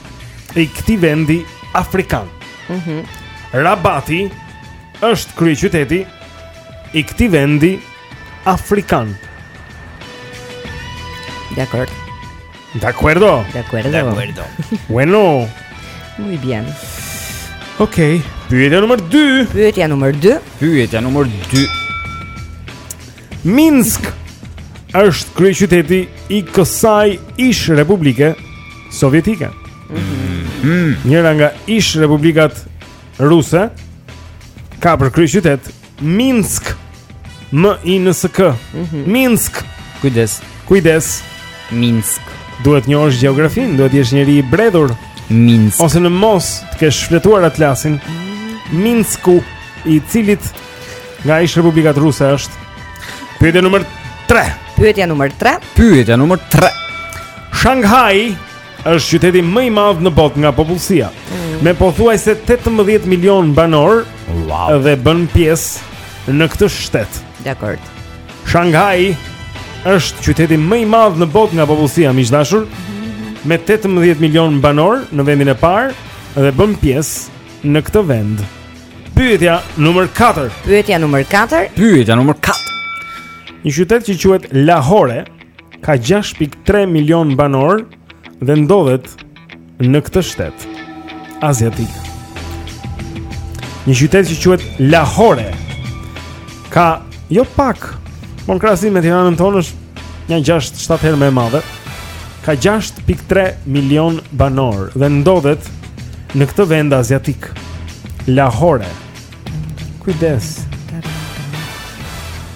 i këtij vendi afrikan. Mhm. Mm Rabati është kryeqyteti i këtij vendi afrikan. Dakor. Dakor. Dakor. Dakor. Bueno. Muy bien. Okej, pyetja numër 2. Pyetja numër 2. Pyetja numër 2. Minsk është kryeqyteti i kësaj ish republike sovjetike. Mm. Njëra nga ish republikat ruse ka për kryeqytet Minsk. M I N S K. Mm -hmm. Minsk. Kujdes. Kujdes. Minsk. Duhet të njohësh gjeografinë, duhet të jesh njeri i bredhur Minsk Ose në mos të kesh shfletuar atlasin Minsku I cilit nga ish republikat ruse është Pyetja numër 3 Pyetja numër 3 Pyetja numër 3 Shanghai është qyteti më i madh në botë nga popullsia, mm. me pothuajse 18 milionë banorë wow. dhe bën pjesë në këtë shtet. Dakor. Shanghai është qyteti më i madh në botë nga popullsia, miq të dashur, mhm. me 18 milionë banorë në vendin e parë dhe bën pjesë në këtë vend. Pyetja numër 4. Pyetja numër 4. Pyetja numër 4. Një qytet që quhet Lahore ka 6.3 milion banor dhe ndodhet në këtë shtet aziatik. Një qytet që quhet Lahore ka jo pak, po në krahasim me Tiranën tonë është një 6-7 herë më e madhe. Ka 6.3 milion banor dhe ndodhet në këtë vend aziatik. Lahore. Kujdes.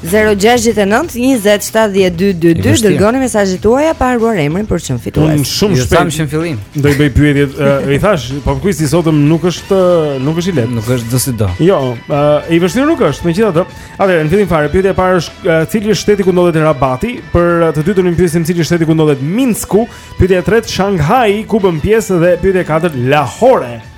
0692070222 dërgoni mesazhet tuaja pa harruar emrin për çmim fitues. Unë shumë jo, shpejt në fillim. Do i bëj pyetjet, uh, i thashë, po kuizi i sotëm nuk është nuk është i lehtë, nuk është do si do. Jo, uh, i vështirë nuk është, megjithatë. Atëherë në fillim fare pyetja e parë është uh, cili është shteti ku ndodhet Rabati? Për të dytën i pyesim cili është shteti ku ndodhet Minsku, pyetja e tretë Shanghai ku bën pjesë dhe pyetja e katërt Lahore.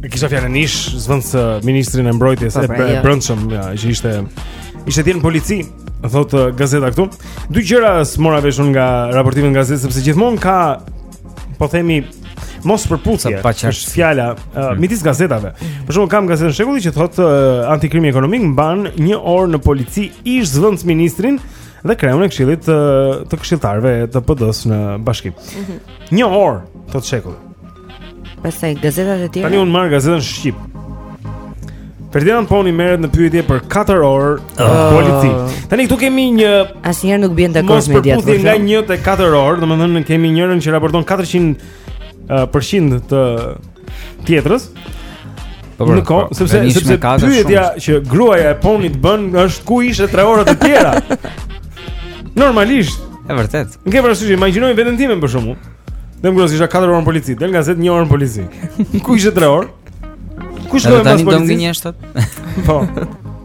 E kisha fjalën ish zëvendës ministrin e mbrojtjes po, e pra, jo. brendshëm ja, që ishte ishte qenë në polici thotë uh, gazeta këtu dy gjëra s'mora vesh unë nga raportimi nga gazetat sepse gjithmonë ka po themi mospërputhje është fjala uh, hmm. midis gazetave për shembull kam gazetën Shekulli që thotë uh, antikrimi ekonomik mban një orë në polici ish zëvendës ministrin dhe kreun e këshillit të, uh, të këshilltarëve të PD-s në bashki. Mm -hmm. Një orë, thotë Shekulli. Pastaj gazetat e tjera. Tani un marr gazetën shqip. Ferdinand Poni merret në pyetje për 4 orë në oh. polici. Tani këtu kemi një asnjëherë nuk bien dakord mediat. Mospërputhje nga 1 te 4 orë, domethënë kemi njërin që raporton 400 uh, përqind të tjetrës. Po, po, në kohë, po, sepse sepse pyetja që gruaja e Ponit bën është ku ishe 3 orët e tjera. Normalisht. E vërtetë. Ke parasysh, imagjinoj veten time për shembull. I them gruas isha 4 orë në polici, del në gazetë 1 orë në polici. Ku ishe 3 orë? Ku shkoi pas policisë? Do të ngjesh sot. Po.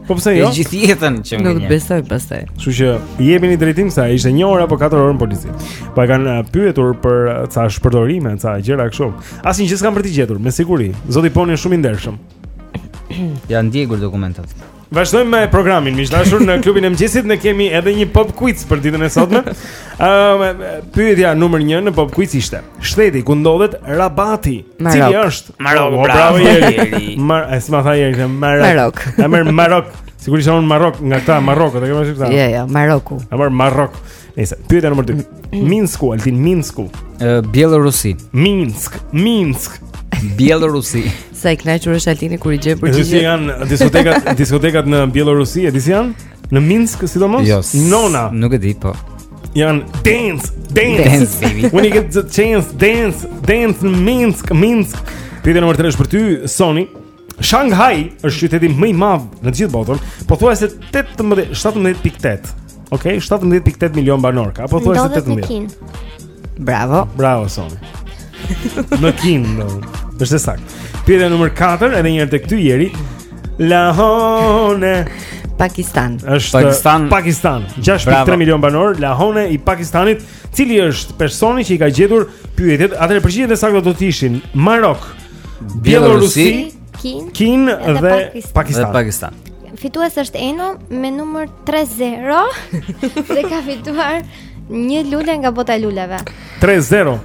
Po pse jo? Gjithë jetën që ngjesh. Nuk të besoj pastaj. Kështu që jepini drejtim sa ishte 1 orë apo 4 orë në polici. Po e kanë uh, pyetur për uh, ca shpërdorime, ca gjëra kështu. Asnjë gjë s'kanë për të gjetur, me siguri. Zoti Poni është shumë i ndershëm. Ia ndjekur dokumentat. Vazhdojmë me programin, miq të dashur, në klubin e mëngjesit ne kemi edhe një pop quiz për ditën e sotme. Ëm uh, pyetja numër 1 në pop quiz ishte: Shteti ku ndodhet Rabati? Marok. Cili është? Marok. Oh, bravo Jeri. Mar, e si ma tha Jeri, Marok. Marok. Amer Marok. Sigurisht janë Marok, nga ta Marok, atë kemi thënë. Jo, jo, Maroku. Amer Marok. Nëse pyetja numër 2. Minsku, Altin Minsku. Bielorusi. Minsk, Minsk. Bielorusi. Sa i kënaqur është Altini kur i gjen përgjigje. Si janë diskotekat, diskotekat në Bielorusi, e di si janë? Në Minsk sidomos? Jo, Nona. Nuk e di po. Janë dance, dance, dance baby. When you get the chance, dance, dance në Minsk, Minsk. Pyetja nr. 3 është për ty, Soni. Shanghai është qyteti më i madh në gjithë botën, pothuajse 18, 17.8 Ok, 17.8 milion banorë ka, pothuajse 18. Bravo. Bravo Soni. Në Kinë, do. Është e saktë. Pyetja numër 4, edhe një herë tek ty Jeri. Lahore, Pakistan. Është Pakistan. Pakistan. 6.3 milion banorë, Lahore i Pakistanit, cili është personi që i ka gjetur pyetjet, atëherë përgjigjet e sakta do të ishin Marok, Bielorusi, Kinë, Kinë dhe Pakistan. Dhe Pakistan. Fitues është Eno me numër 3-0 Dhe ka fituar një lule nga bota e luleve 3-0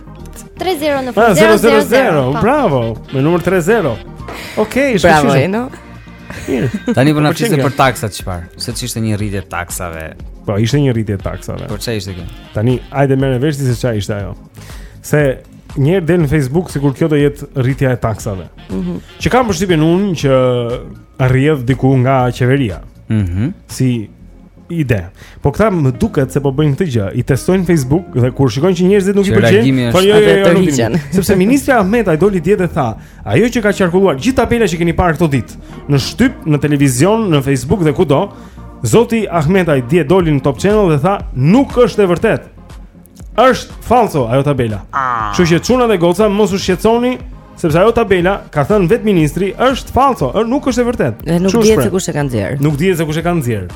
3-0 në fund 0-0-0 ah, Bravo Me numër 3-0 Ok, ishte Bravo, Eno Tani për po në fësise për taksat çfarë Seç ishte një rritje taksave Po, ishte një rritje taksave Por ça ishte kjo? Tani, hajde merre vesh ti se ça ishte ajo Se njëherë del në Facebook Sikur kjo do jetë rritja e taksave mm -hmm. Që kam përshtypjen unë që rrjedh diku nga qeveria. Mhm. Mm si ide. Po këta më duket se po bëjnë këtë gjë, i testojnë në Facebook dhe kur shikojnë që njerëzit nuk i pëlqejnë, thonë jo, jo, jo, jo, jo, sepse ministri Ahmetaj doli dje dhe tha, ajo që ka qarkulluar gjithë tabela që keni parë këto ditë në shtyp, në televizion, në Facebook dhe kudo, zoti Ahmetaj dje doli në Top Channel dhe tha, nuk është e vërtetë. Është falso ajo tabela. Ah. Kështu që çuna dhe goca mos u shqetësoni, sepse ajo tabela ka thënë vetë ministri, është falso, nuk është e vërtetë. Nuk dihet se kush e ka nxjerr. Nuk dihet se kush e ka nxjerr.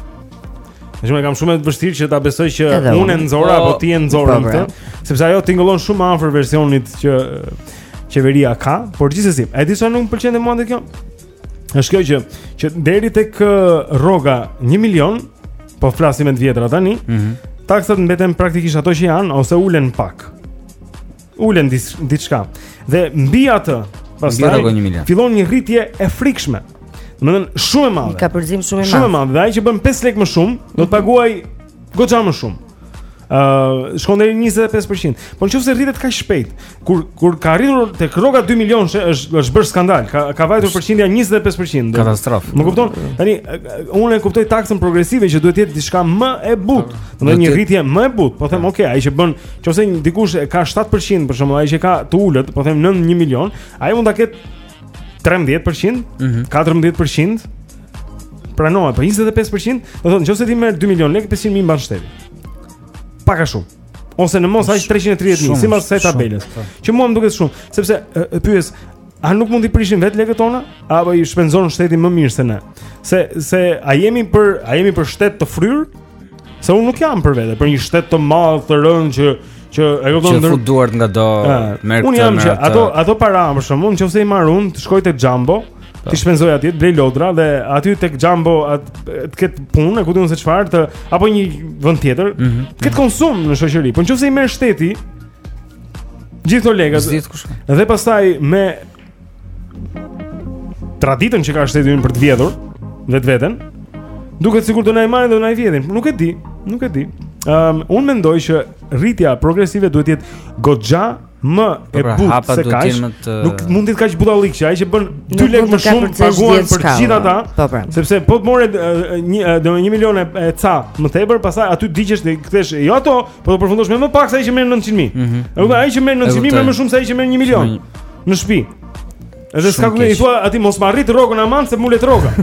Dhe e kam shumë të vështirë që ta besoj që unë e nxora apo po, ti e nxora po, këtë, po. sepse ajo tingëllon shumë afër versionit që qeveria ka, por gjithsesi, a e di ça nuk më pëlqen te mua kjo? Është kjo që që deri tek rroga 1 milion, po flasim me të vjetra tani. Mm -hmm. Taksat mbeten praktikisht ato që janë ose ulen pak. Ulen diçka. Dhe mbi atë, pastaj fillon një rritje e frikshme. Domethënë shumë e madhe. Ka përzim shumë i madh. Shumë e madh. Dhe ai që bën 5 lekë më shumë, do të paguaj Goxha më shumë. Ë, uh, shkon deri 25%. Po nëse rritet kaq shpejt, kur kur ka arritur tek rroga 2 milionësh, është është bërë skandal. Ka ka vajtur përqindja 25%. Katastrofë. Më kupton? Tani unë e kuptoj taksën progresive që duhet të jetë diçka më e butë, domethënë një rritje më e butë. Po them, okay, ai që bën, nëse dikush e ka 7% për shembull, ai që ka të ulët, po them nën 1 milion, ai mund ta ketë 13%, mm -hmm. 14%, Pranohet, po 25%, domethënë nëse ti merr 2 milion lekë, 500 mijë mban shteti. Pak a shumë. Ose në mos aq 330 mijë, sipas kësaj tabelës. Po. Që mua më duket shumë, sepse e pyes A nuk mund t'i prishim vetë lekët tona? Apo i shpenzon shteti më mirë se ne? Se se a jemi për a jemi për shtet të fryrë? Se unë nuk jam për vete, për një shtet të madh të rëndë që që e kupton ndër. Që fut duart nga do merr këtë. Unë jam që ato ato para për shembull nëse i marr unë, të shkoj tek Jumbo, po. t'i shpenzoj atje, blej lodra dhe aty tek Jumbo të ketë punë, e kupton se çfarë të apo një vend tjetër, mm -hmm. të ketë konsum në shoqëri. Po nëse i merr shteti, gjithë këto lekët. Dhe pastaj me traditën që ka shteti ynë për të vjedhur vetveten. Duket sikur do na i marrin dhe do na i vjedhin. Nuk e di, nuk e di. Ëm, ehm, um, unë mendoj që rritja progresive duhet të jetë goxha më e pra, butë se kaq. Të... Nuk mund të jetë kaq budallik që ai që bën 2 lekë më shumë paguan për të gjithë ata. Po, pra. Sepse po të more një do 1 milion e ca më tepër, pastaj aty digjesh ti kthesh jo ato, po do përfundosh me më pak se ai që merr 900 mijë. Mm -hmm. Ai që merr 900 mijë më shumë se ai që merr 1 milion. Në shtëpi. Edhe s'ka ku i thua aty mos ma rrit rrogën aman se m'ulet rroga.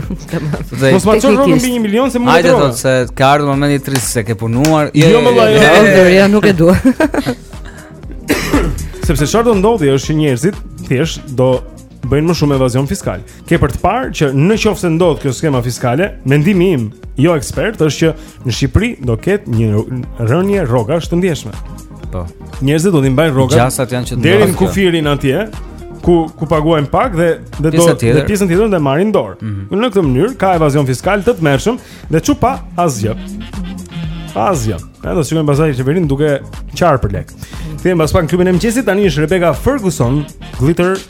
Mos ma ço rrogën mbi 1 milion se m'ulet rroga. Hajde thot se ka ardhur momenti ta rris se ke punuar. Jo, jo më vao, jo, jo, jo, jo, nuk e dua. Sepse çfarë do ndodhi është që njerëzit thjesht do bëjnë më shumë evazion fiskal. Ke për të parë që në qoftë se ndodh kjo skema fiskale, mendimi im, jo ekspert, është që në Shqipëri do ketë një rënie rrogash të ndjeshme. Po. Njerëzit do të mbajnë rrogat. Gjasat janë që deri në kufirin atje, ku ku paguajnë pak dhe dhe do dhe pjesën tjetër do e marrin në dorë. Mm -hmm. Në këtë mënyrë ka evazion fiskal të tmerrshëm dhe çupa asgjë. Asgjë. Ne do të shikojmë pastaj qeverinë duke qarë për lekë. Kthehemi pas pak në klubin e mëngjesit, tani është Rebecca Ferguson, Glitter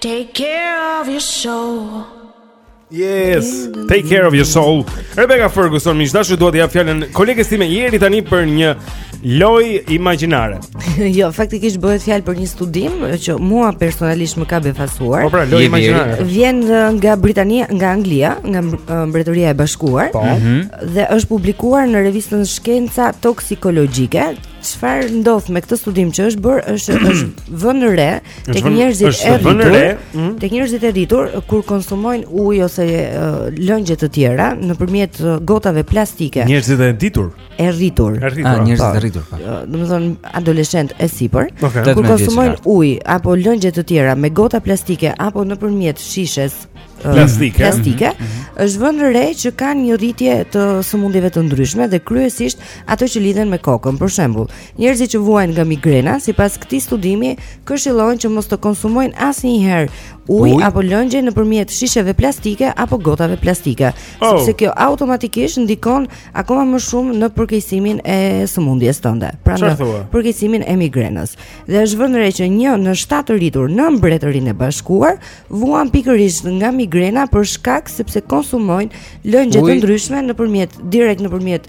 Take care of your soul. Yes, take care of your soul. Rebecca Ferguson, ndërsa dua t'ia jap fjalën koleges time Jeri tani për një lojë imagjinare. jo, faktikisht bëhet fjalë për një studim që mua personalisht më ka befasuar. Po pra, lojë imagjinare. Vjen nga Britania, nga Anglia, nga Mbretëria e Bashkuar. Po. Mhm. Dhe është publikuar në revistën Shkenca Toksikologjike. Çfarë ndodh me këtë studim që është bërë është është vënë re tek njerëzit e rritur, mhm. tek njerëzit e rritur kur konsumojnë ujë ose lëngje të tjera nëpërmjet gotave plastike. Njerëzit e ditur. E rritur. E rritur. Ah, njerëzit e po. rritur. Po. Domethënë adoleshentë e sipër, okay. kur konsumojnë ujë apo lëngje të tjera me gota plastike apo nëpërmjet shishes plastike, plastike mm -hmm. është vënë re që kanë një rritje të sëmundjeve të ndryshme dhe kryesisht ato që lidhen me kokën. Për shembull, Njerëzit që vuajnë nga migrena, sipas këtij studimi, këshillohen që mos të konsumojnë asnjëherë ujë Ujë? apo lëngje nëpërmjet shisheve plastike apo gotave plastike, oh. sepse kjo automatikisht ndikon akoma më shumë në përkeqësimin e sëmundjes tënde. Pra në përkeqësimin e migrenës. Dhe është vënë re që një në 7 të rritur në Mbretërinë e Bashkuar vuan pikërisht nga migrena për shkak sepse konsumojnë lëngje të ndryshme nëpërmjet direkt nëpërmjet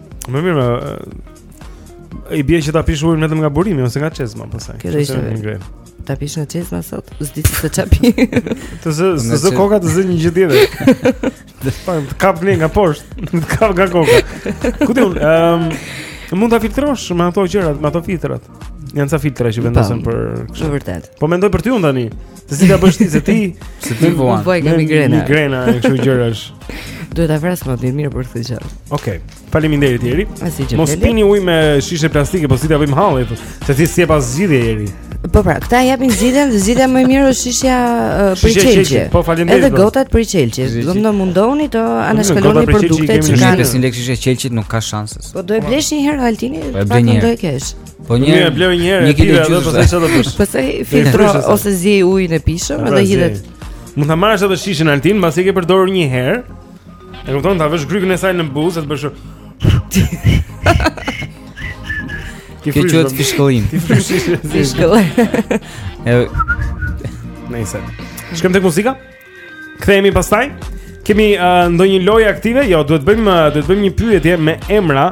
Më mirë, më mirë i bie që ta pish ujin vetëm nga burimi ose nga çezma pastaj. Kjo është një gjë. Ta pish në çezma sot, s'di ç'të kap. Të zë, të zë koka të zë një gjë tjetër. Po s'të kap një nga poshtë, të kap nga koka. Ku ti? Ehm, mund ta filtrosh me ato gjërat, me ato filtrat. Janë ca filtra që vendosen për kështu. Është e vërtetë. Po mendoj për ty unë tani. Se si ta bësh ti se ti, se ti vuan. Po e ke migrena. Migrena e kështu gjërash. Duhet ta vras mendjen mirë për këtë gjë. Okej. Okay. Faleminderit Jeri. Mos pini ujë me shishe plastike, po si ta bëjmë halli, se ti s'jep as zgjidhje Jeri. Po pra, këta japin zgjidhjen, dhe zgjidhja më e mirë është shishja uh, prej qelqi. Po faleminderit. Edhe gotat prej qelqi. Do të mundoheni të anashkaloni produktet që kanë. Nëse lekë shishja e qelqit nuk ka shanse. Po do e blesh një herë Altin, pra dhe do e kesh. Po do e blesh një herë, ti edhe po thënë çfarë do bësh. Pastaj filtro ose zie ujin e pishëm pra, dhe hidhe. Mund ta marrësh atë shishen Altin, pasi e ke përdorur një herë. E kupton, ta vësh grykën e saj në buzë, të bësh. Ti frysh. Kjo është fishkëllim. Ti frysh. Fishkëllim. Nejse. Shkojmë tek muzika? Kthehemi pastaj. Kemi uh, ndonjë lojë aktive? Jo, duhet bëjmë uh, duhet bëjmë një pyetje me emra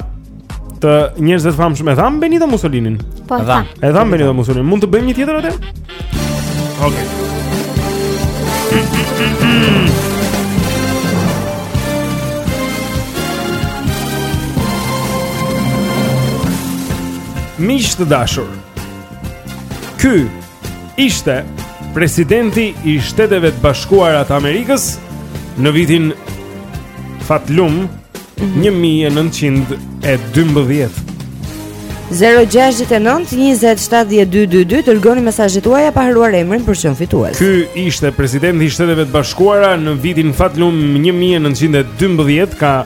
të njerëzve të famshëm. E dhamë Benito Mussolinin. Po, e dhamë. E dhamë Benito Mussolinin. Mund të bëjmë një tjetër atë? Okej. Okay. Miq të dashur. Ky ishte presidenti i Shteteve të Bashkuara të Amerikës në vitin Fatlum 1912. 0-6-9-27-12-22 Dërgoni mesazhet tuaja pa harruar emrin për të qenë fitues. Ky ishte presidenti i Shteteve të Bashkuara në vitin fatlum 1912 Ka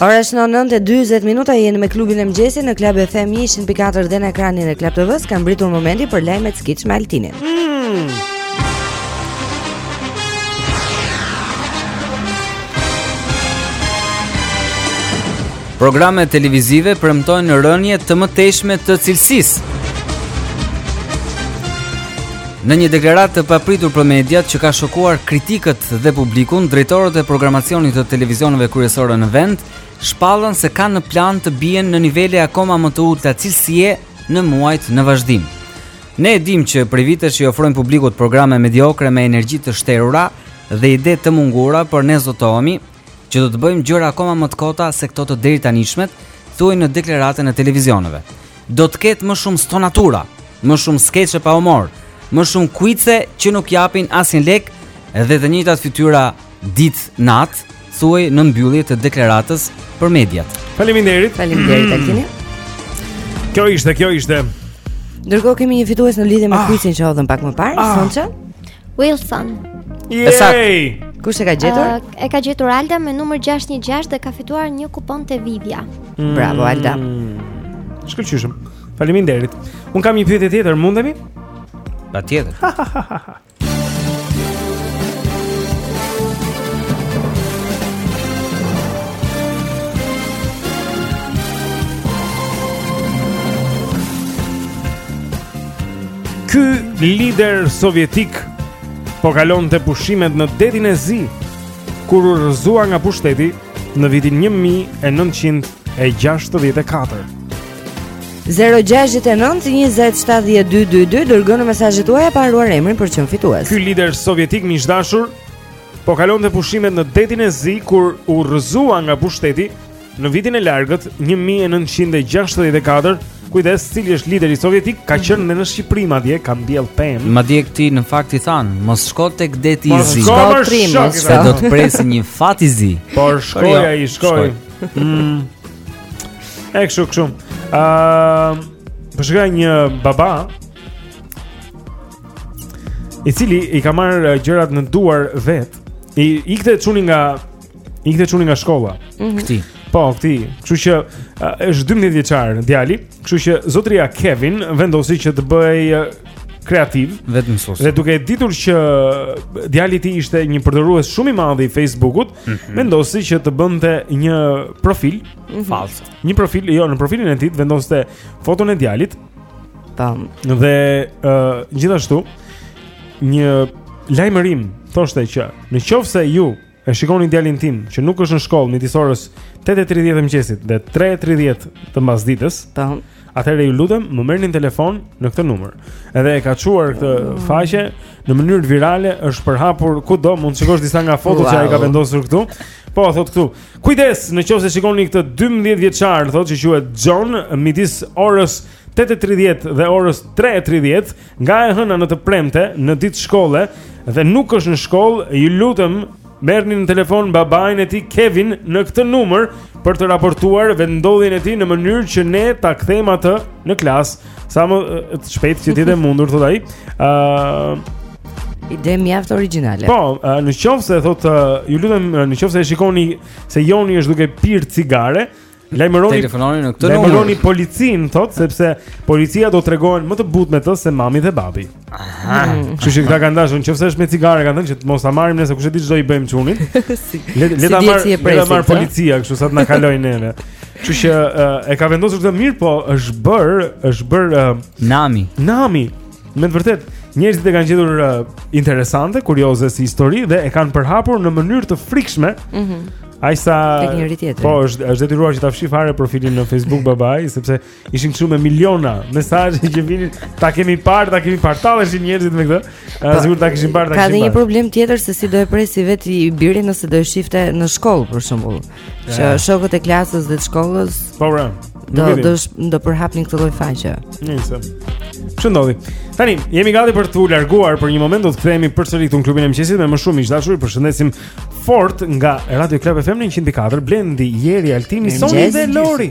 Ora është 9:40 minuta jeni me klubin e mëngjesit në Club FM 104 dhe në ekranin e Club TV-s ka mbërritur momenti për lajmet skeç me Altinin. Mm. Programe televizive premtojnë rënie të mëtejshme të cilësisë. Në një deklaratë të papritur për mediat që ka shokuar kritikët dhe publikun, drejtorët e programacionit të televizioneve kryesore në vend shpallën se kanë në plan të bien në nivele akoma më të ulta cilësie në muajt në vazhdim. Ne e dimë që prej vitesh i ofrojmë publikut programe mediokre me energji të shterura dhe ide të mungura, por ne zotohemi, që do të bëjmë gjëra akoma më të kota se këto të deritanishmet, thuhej në deklaratën e televizioneve. Do të ketë më shumë stonatura, më shumë skeçe pa humor, më shumë kuize që nuk japin asnjë lek dhe të njëjtat fytyra ditë natë, thuhej në mbyllje të deklaratës për mediat. Faleminderit. Faleminderit Altini. Mm. Kjo ishte, kjo ishte. Ndërkohë kemi një fitues në lidhje me ah. kuizin që hodhëm pak më parë, ah. Sonça. Wilson. Yay! Kush e ka gjetur? Uh, e ka gjetur Alda me numër 616 dhe ka fituar një kupon te Vivia. Mm. Bravo Alda. Shkëlqyshëm. Faleminderit. Unë kam një pyetje tjetër, mundemi? Patjetër. Ky lider sovjetik po kalonte pushimet në Detin e Zi, kur u rrëzua nga pushteti në vitin 1964. 0-6-9-27-12-22 Dërgoni mesazhet tuaja pa harruar emrin për të qenë fitues. Ky lider sovjetik miq të dashur po kalonte pushimet në Detin e Zi kur u rrëzua nga pushteti Në vitin e largët 1964, kujdes, cili është lideri sovjetik, ka qenë dhe në Shqipëri madje, ka mbjellë pemë. Madje këtij në fakt i thanë, mos shko tek deti i zi. O trim, se do të presi një fat i zi. Por shkoi jo, ai, shkoi. Mm. E kshu, kshu. Ëm, po ashtu një baba i cili i ka marrë gjërat në duar vetë. I ikte çuni nga I ikte çuni nga shkolla. Mm -hmm. Këtij. Po, këtij. Kështu që është 12 vjeçar djali, kështu që zotria Kevin vendosi që të bëhej kreativ vetë, me sos. Dhe duke ditur që djali i tij ishte një përdorues shumë i madh i Facebookut, mm -hmm. vendosi që të bënte një profil mm -hmm. falso. Një profil, jo, në profilin e tij vendoste foton e djalit. Tam. Dhe ë uh, gjithashtu një lajmërim thoshte që në qoftë se ju E shikoni djalin tim që nuk është në shkollë midis orës 8:30 të mëngjesit dhe 3:30 të mbasdites. Po. Atëherë ju lutem, më merrni në telefon në këtë numër. Edhe e ka çuar këtë mm. faqe në mënyrë virale, është përhapur kudo, mund të shikosh disa nga fotot wow. që ai ka vendosur këtu. Po, thotë këtu. Kujdes, në qoftë se shikoni këtë 12 vjeçar, thotë që quhet John, midis orës 8:30 dhe orës 3:30. Nga e hëna në të premten, në ditë shkolle dhe nuk është në shkollë, ju lutem merrni në telefon babain e tij Kevin në këtë numër për të raportuar vendndodhjen e tij në mënyrë që ne ta kthejmë atë në klasë sa më shpejt që të jetë e mundur thotë ai. ë uh, Ide mjaft origjinale. Po, uh, në qoftë se thotë uh, ju lutem në qoftë se e shikoni se John është duke pirë cigare, Lajmëroni telefononi në këtë numër. Lajmëroni policinë, thotë, sepse policia do tregohen më të butë me të se mami dhe babi. Aha. Mm. Kështu që këta kanë dashur, në qoftë se është me cigare kanë thënë që të mos ta marrim ne se kush e di ç'do i bëjmë çunit. Le le ta marrë, le ta marrë policia, kështu sa të na kalojnë nervat. Kështu që e ka vendosur këtë mirë, po është bërë, është bërë nami. Nami. Me të vërtetë, njerëzit e kanë gjetur uh, interesante, kurioze si histori dhe e kanë përhapur në mënyrë të frikshme. Mhm. Mm Ai sa Tek njëri tjetri. Po, është është detyruar që ta fshijë fare profilin në Facebook babai, sepse ishin këtu me miliona mesazhe që vinin, ta kemi parë, ta kemi parë, talleshin njerëzit me këtë. Uh, Sigurisht ta kishin parë, ta Po, kishin parë. Ka dhe një problem tjetër se si do e priste vetë i biri nëse do e shifte në shkollë për shembull. Që yeah. shokët e klasës dhe të shkollës Po pra Do, do, do përhapnin këtë lloj faqe Nejse Ç'ndodhi Tani, jemi gati për t'u larguar Për një moment do të kthehemi përsëri këtu në Klubin e Mëngjesit Me më shumë miq të dashur Përshëndesim fort nga Radio Club FM 104 Blendi, Jeri, Altini, Soni dhe Lori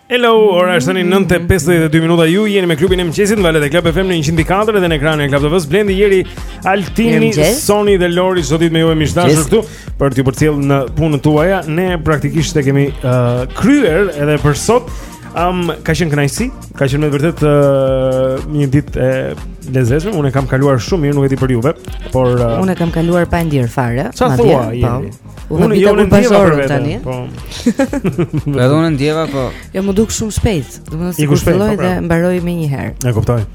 Hello, ora është tani 9:52 minuta. Ju jeni me klubin e mëngjesit në valët e Club FM në 104 dhe në ekranin e Club TV-s. Blendi, Jeri, Altini, Soni dhe Lori çdo ditë me ju miq të dashur këtu për t'ju përcjellë në punët tuaja. Ne praktikisht e kemi uh, kryer edhe për sot. Um, ka qenë kënaqësi, ka qenë me të vërtetë uh, një ditë e lezetshme. Unë kam kaluar shumë mirë, nuk e di për juve, por uh, unë e kam kaluar pa ndier fare. Ça thua? Po. Unë nuk e ndjeva tani. Po. Edhe unë ndjeva, po. Jo, m'u duk shumë shpejt. Domethënë sikur filloi po, pra. dhe mbaroi menjëherë. E kuptoj.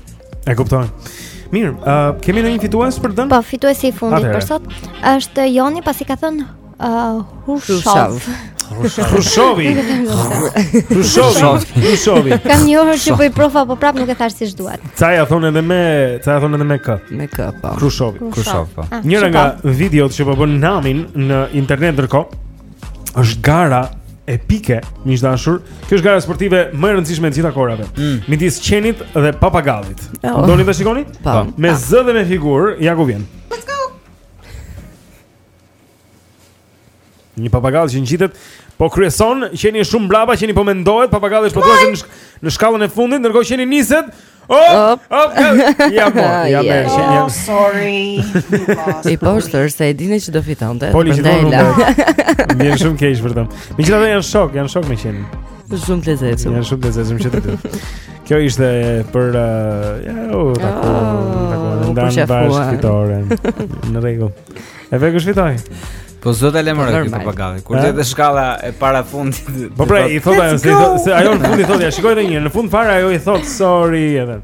E kuptoj. Mirë, uh, kemi ndonjë fitues për dën? Po, fituesi i fundit për sot është Joni pasi ka thënë uh, Hrushov. Hrushovi. Hrushovi. Hrushovi. Kam një orë që po e provoj, po prapë nuk e thashë siç duhet. Ca ia thonë edhe me, ca ia thonë edhe me k? Me k po. Krushov, Krushov po. Ah, Njëra nga videot që po bën namin në internet ndërkohë është gara epike, miq të dashur. Kjo është gara sportive më e rëndësishme e të gjitha kohërave. Mm. Midis qenit dhe papagallit. Oh. Doni ta shikoni? Po. po. Me zë dhe me figurë, ja ku vjen. Një papagall që ngjitet, po kryeson, qeni është shumë mbrapa, qeni po mendohet, papagalli është pothuajse në, shk në shkallën e fundit, ndërkohë qeni niset. Oh, oh, oh, ja po, ja më yeah. qeni. Oh, sorry. I poshtër se e dinte që do fitonte. Po li gjithmonë nuk. Mirë shumë keq për të. Megjithatë janë shok, janë shok me qenin. Shumë të lezetshëm. Janë shumë të lezetshëm që të dy. Kjo ishte për uh, ja, u takuam, oh, takuam ndanë bashkë fitoren. Në rregull. E pe kush fitoi? Po s'do t'e llogaris këtë papagalli. Ku, te shkalla e parafundit. Po pra, i thotë ajo se, se ajo në fund i thotë, ja shikoj edhe një herë. Në fund fare ajo i thotë sorry edhe.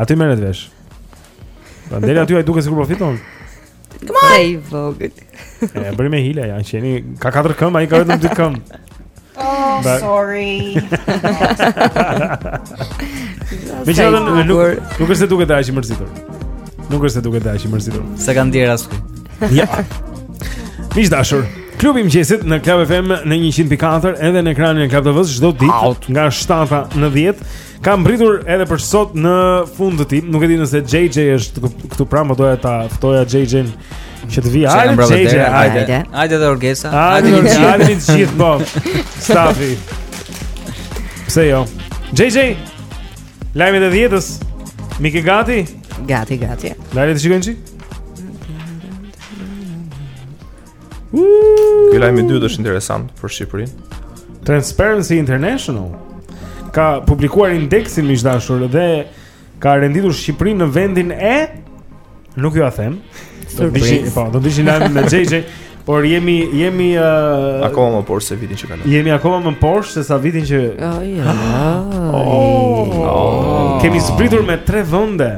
Aty merret vesh. Prandaj aty ai duket sikur po fiton. Come on. Ai i vogli. E bëri me hile ja, qeni ka katër këmbë, ai ka vetëm dy këmbë. Oh, But... sorry. Me që edhe nuk, nuk është se duket aq i mërzitur Nuk është se duket aq i mërzitur Se ka ndjerë askush Ja Miq të dashur Klubi i Mëngjesit në Club FM në 100.4 Edhe në ekranin e Club TV-s çdo ditë Out. nga 7 në 10 Ka mbërritur edhe për sot në fund të tij. Nuk e di nëse JJ është këtu pranë, po doja ta ftoja JJ-n që të vijë. Hajde JJ, hajde. Hajde dhe Orgesa. Hajde, hajde të gjithë po. Stafi. Pse jo? JJ. Lajmet e dhjetës. M'i ke gati? Gati, gati. Lajmet t'i shikojmë çik? Ky lajm i dytë është interesant për Shqipërinë. Transparency International ka publikuar indeksin më i dashur dhe ka renditur Shqipërinë në vendin e nuk ju a them. Do të dishi, po, do të dishi lajm me JJ, por jemi jemi uh, akoma më poshtë se vitin që kaloi. Jemi akoma më poshtë se sa vitin që Oh, ja. Oh, oh. Kemi zbritur me 3 vende.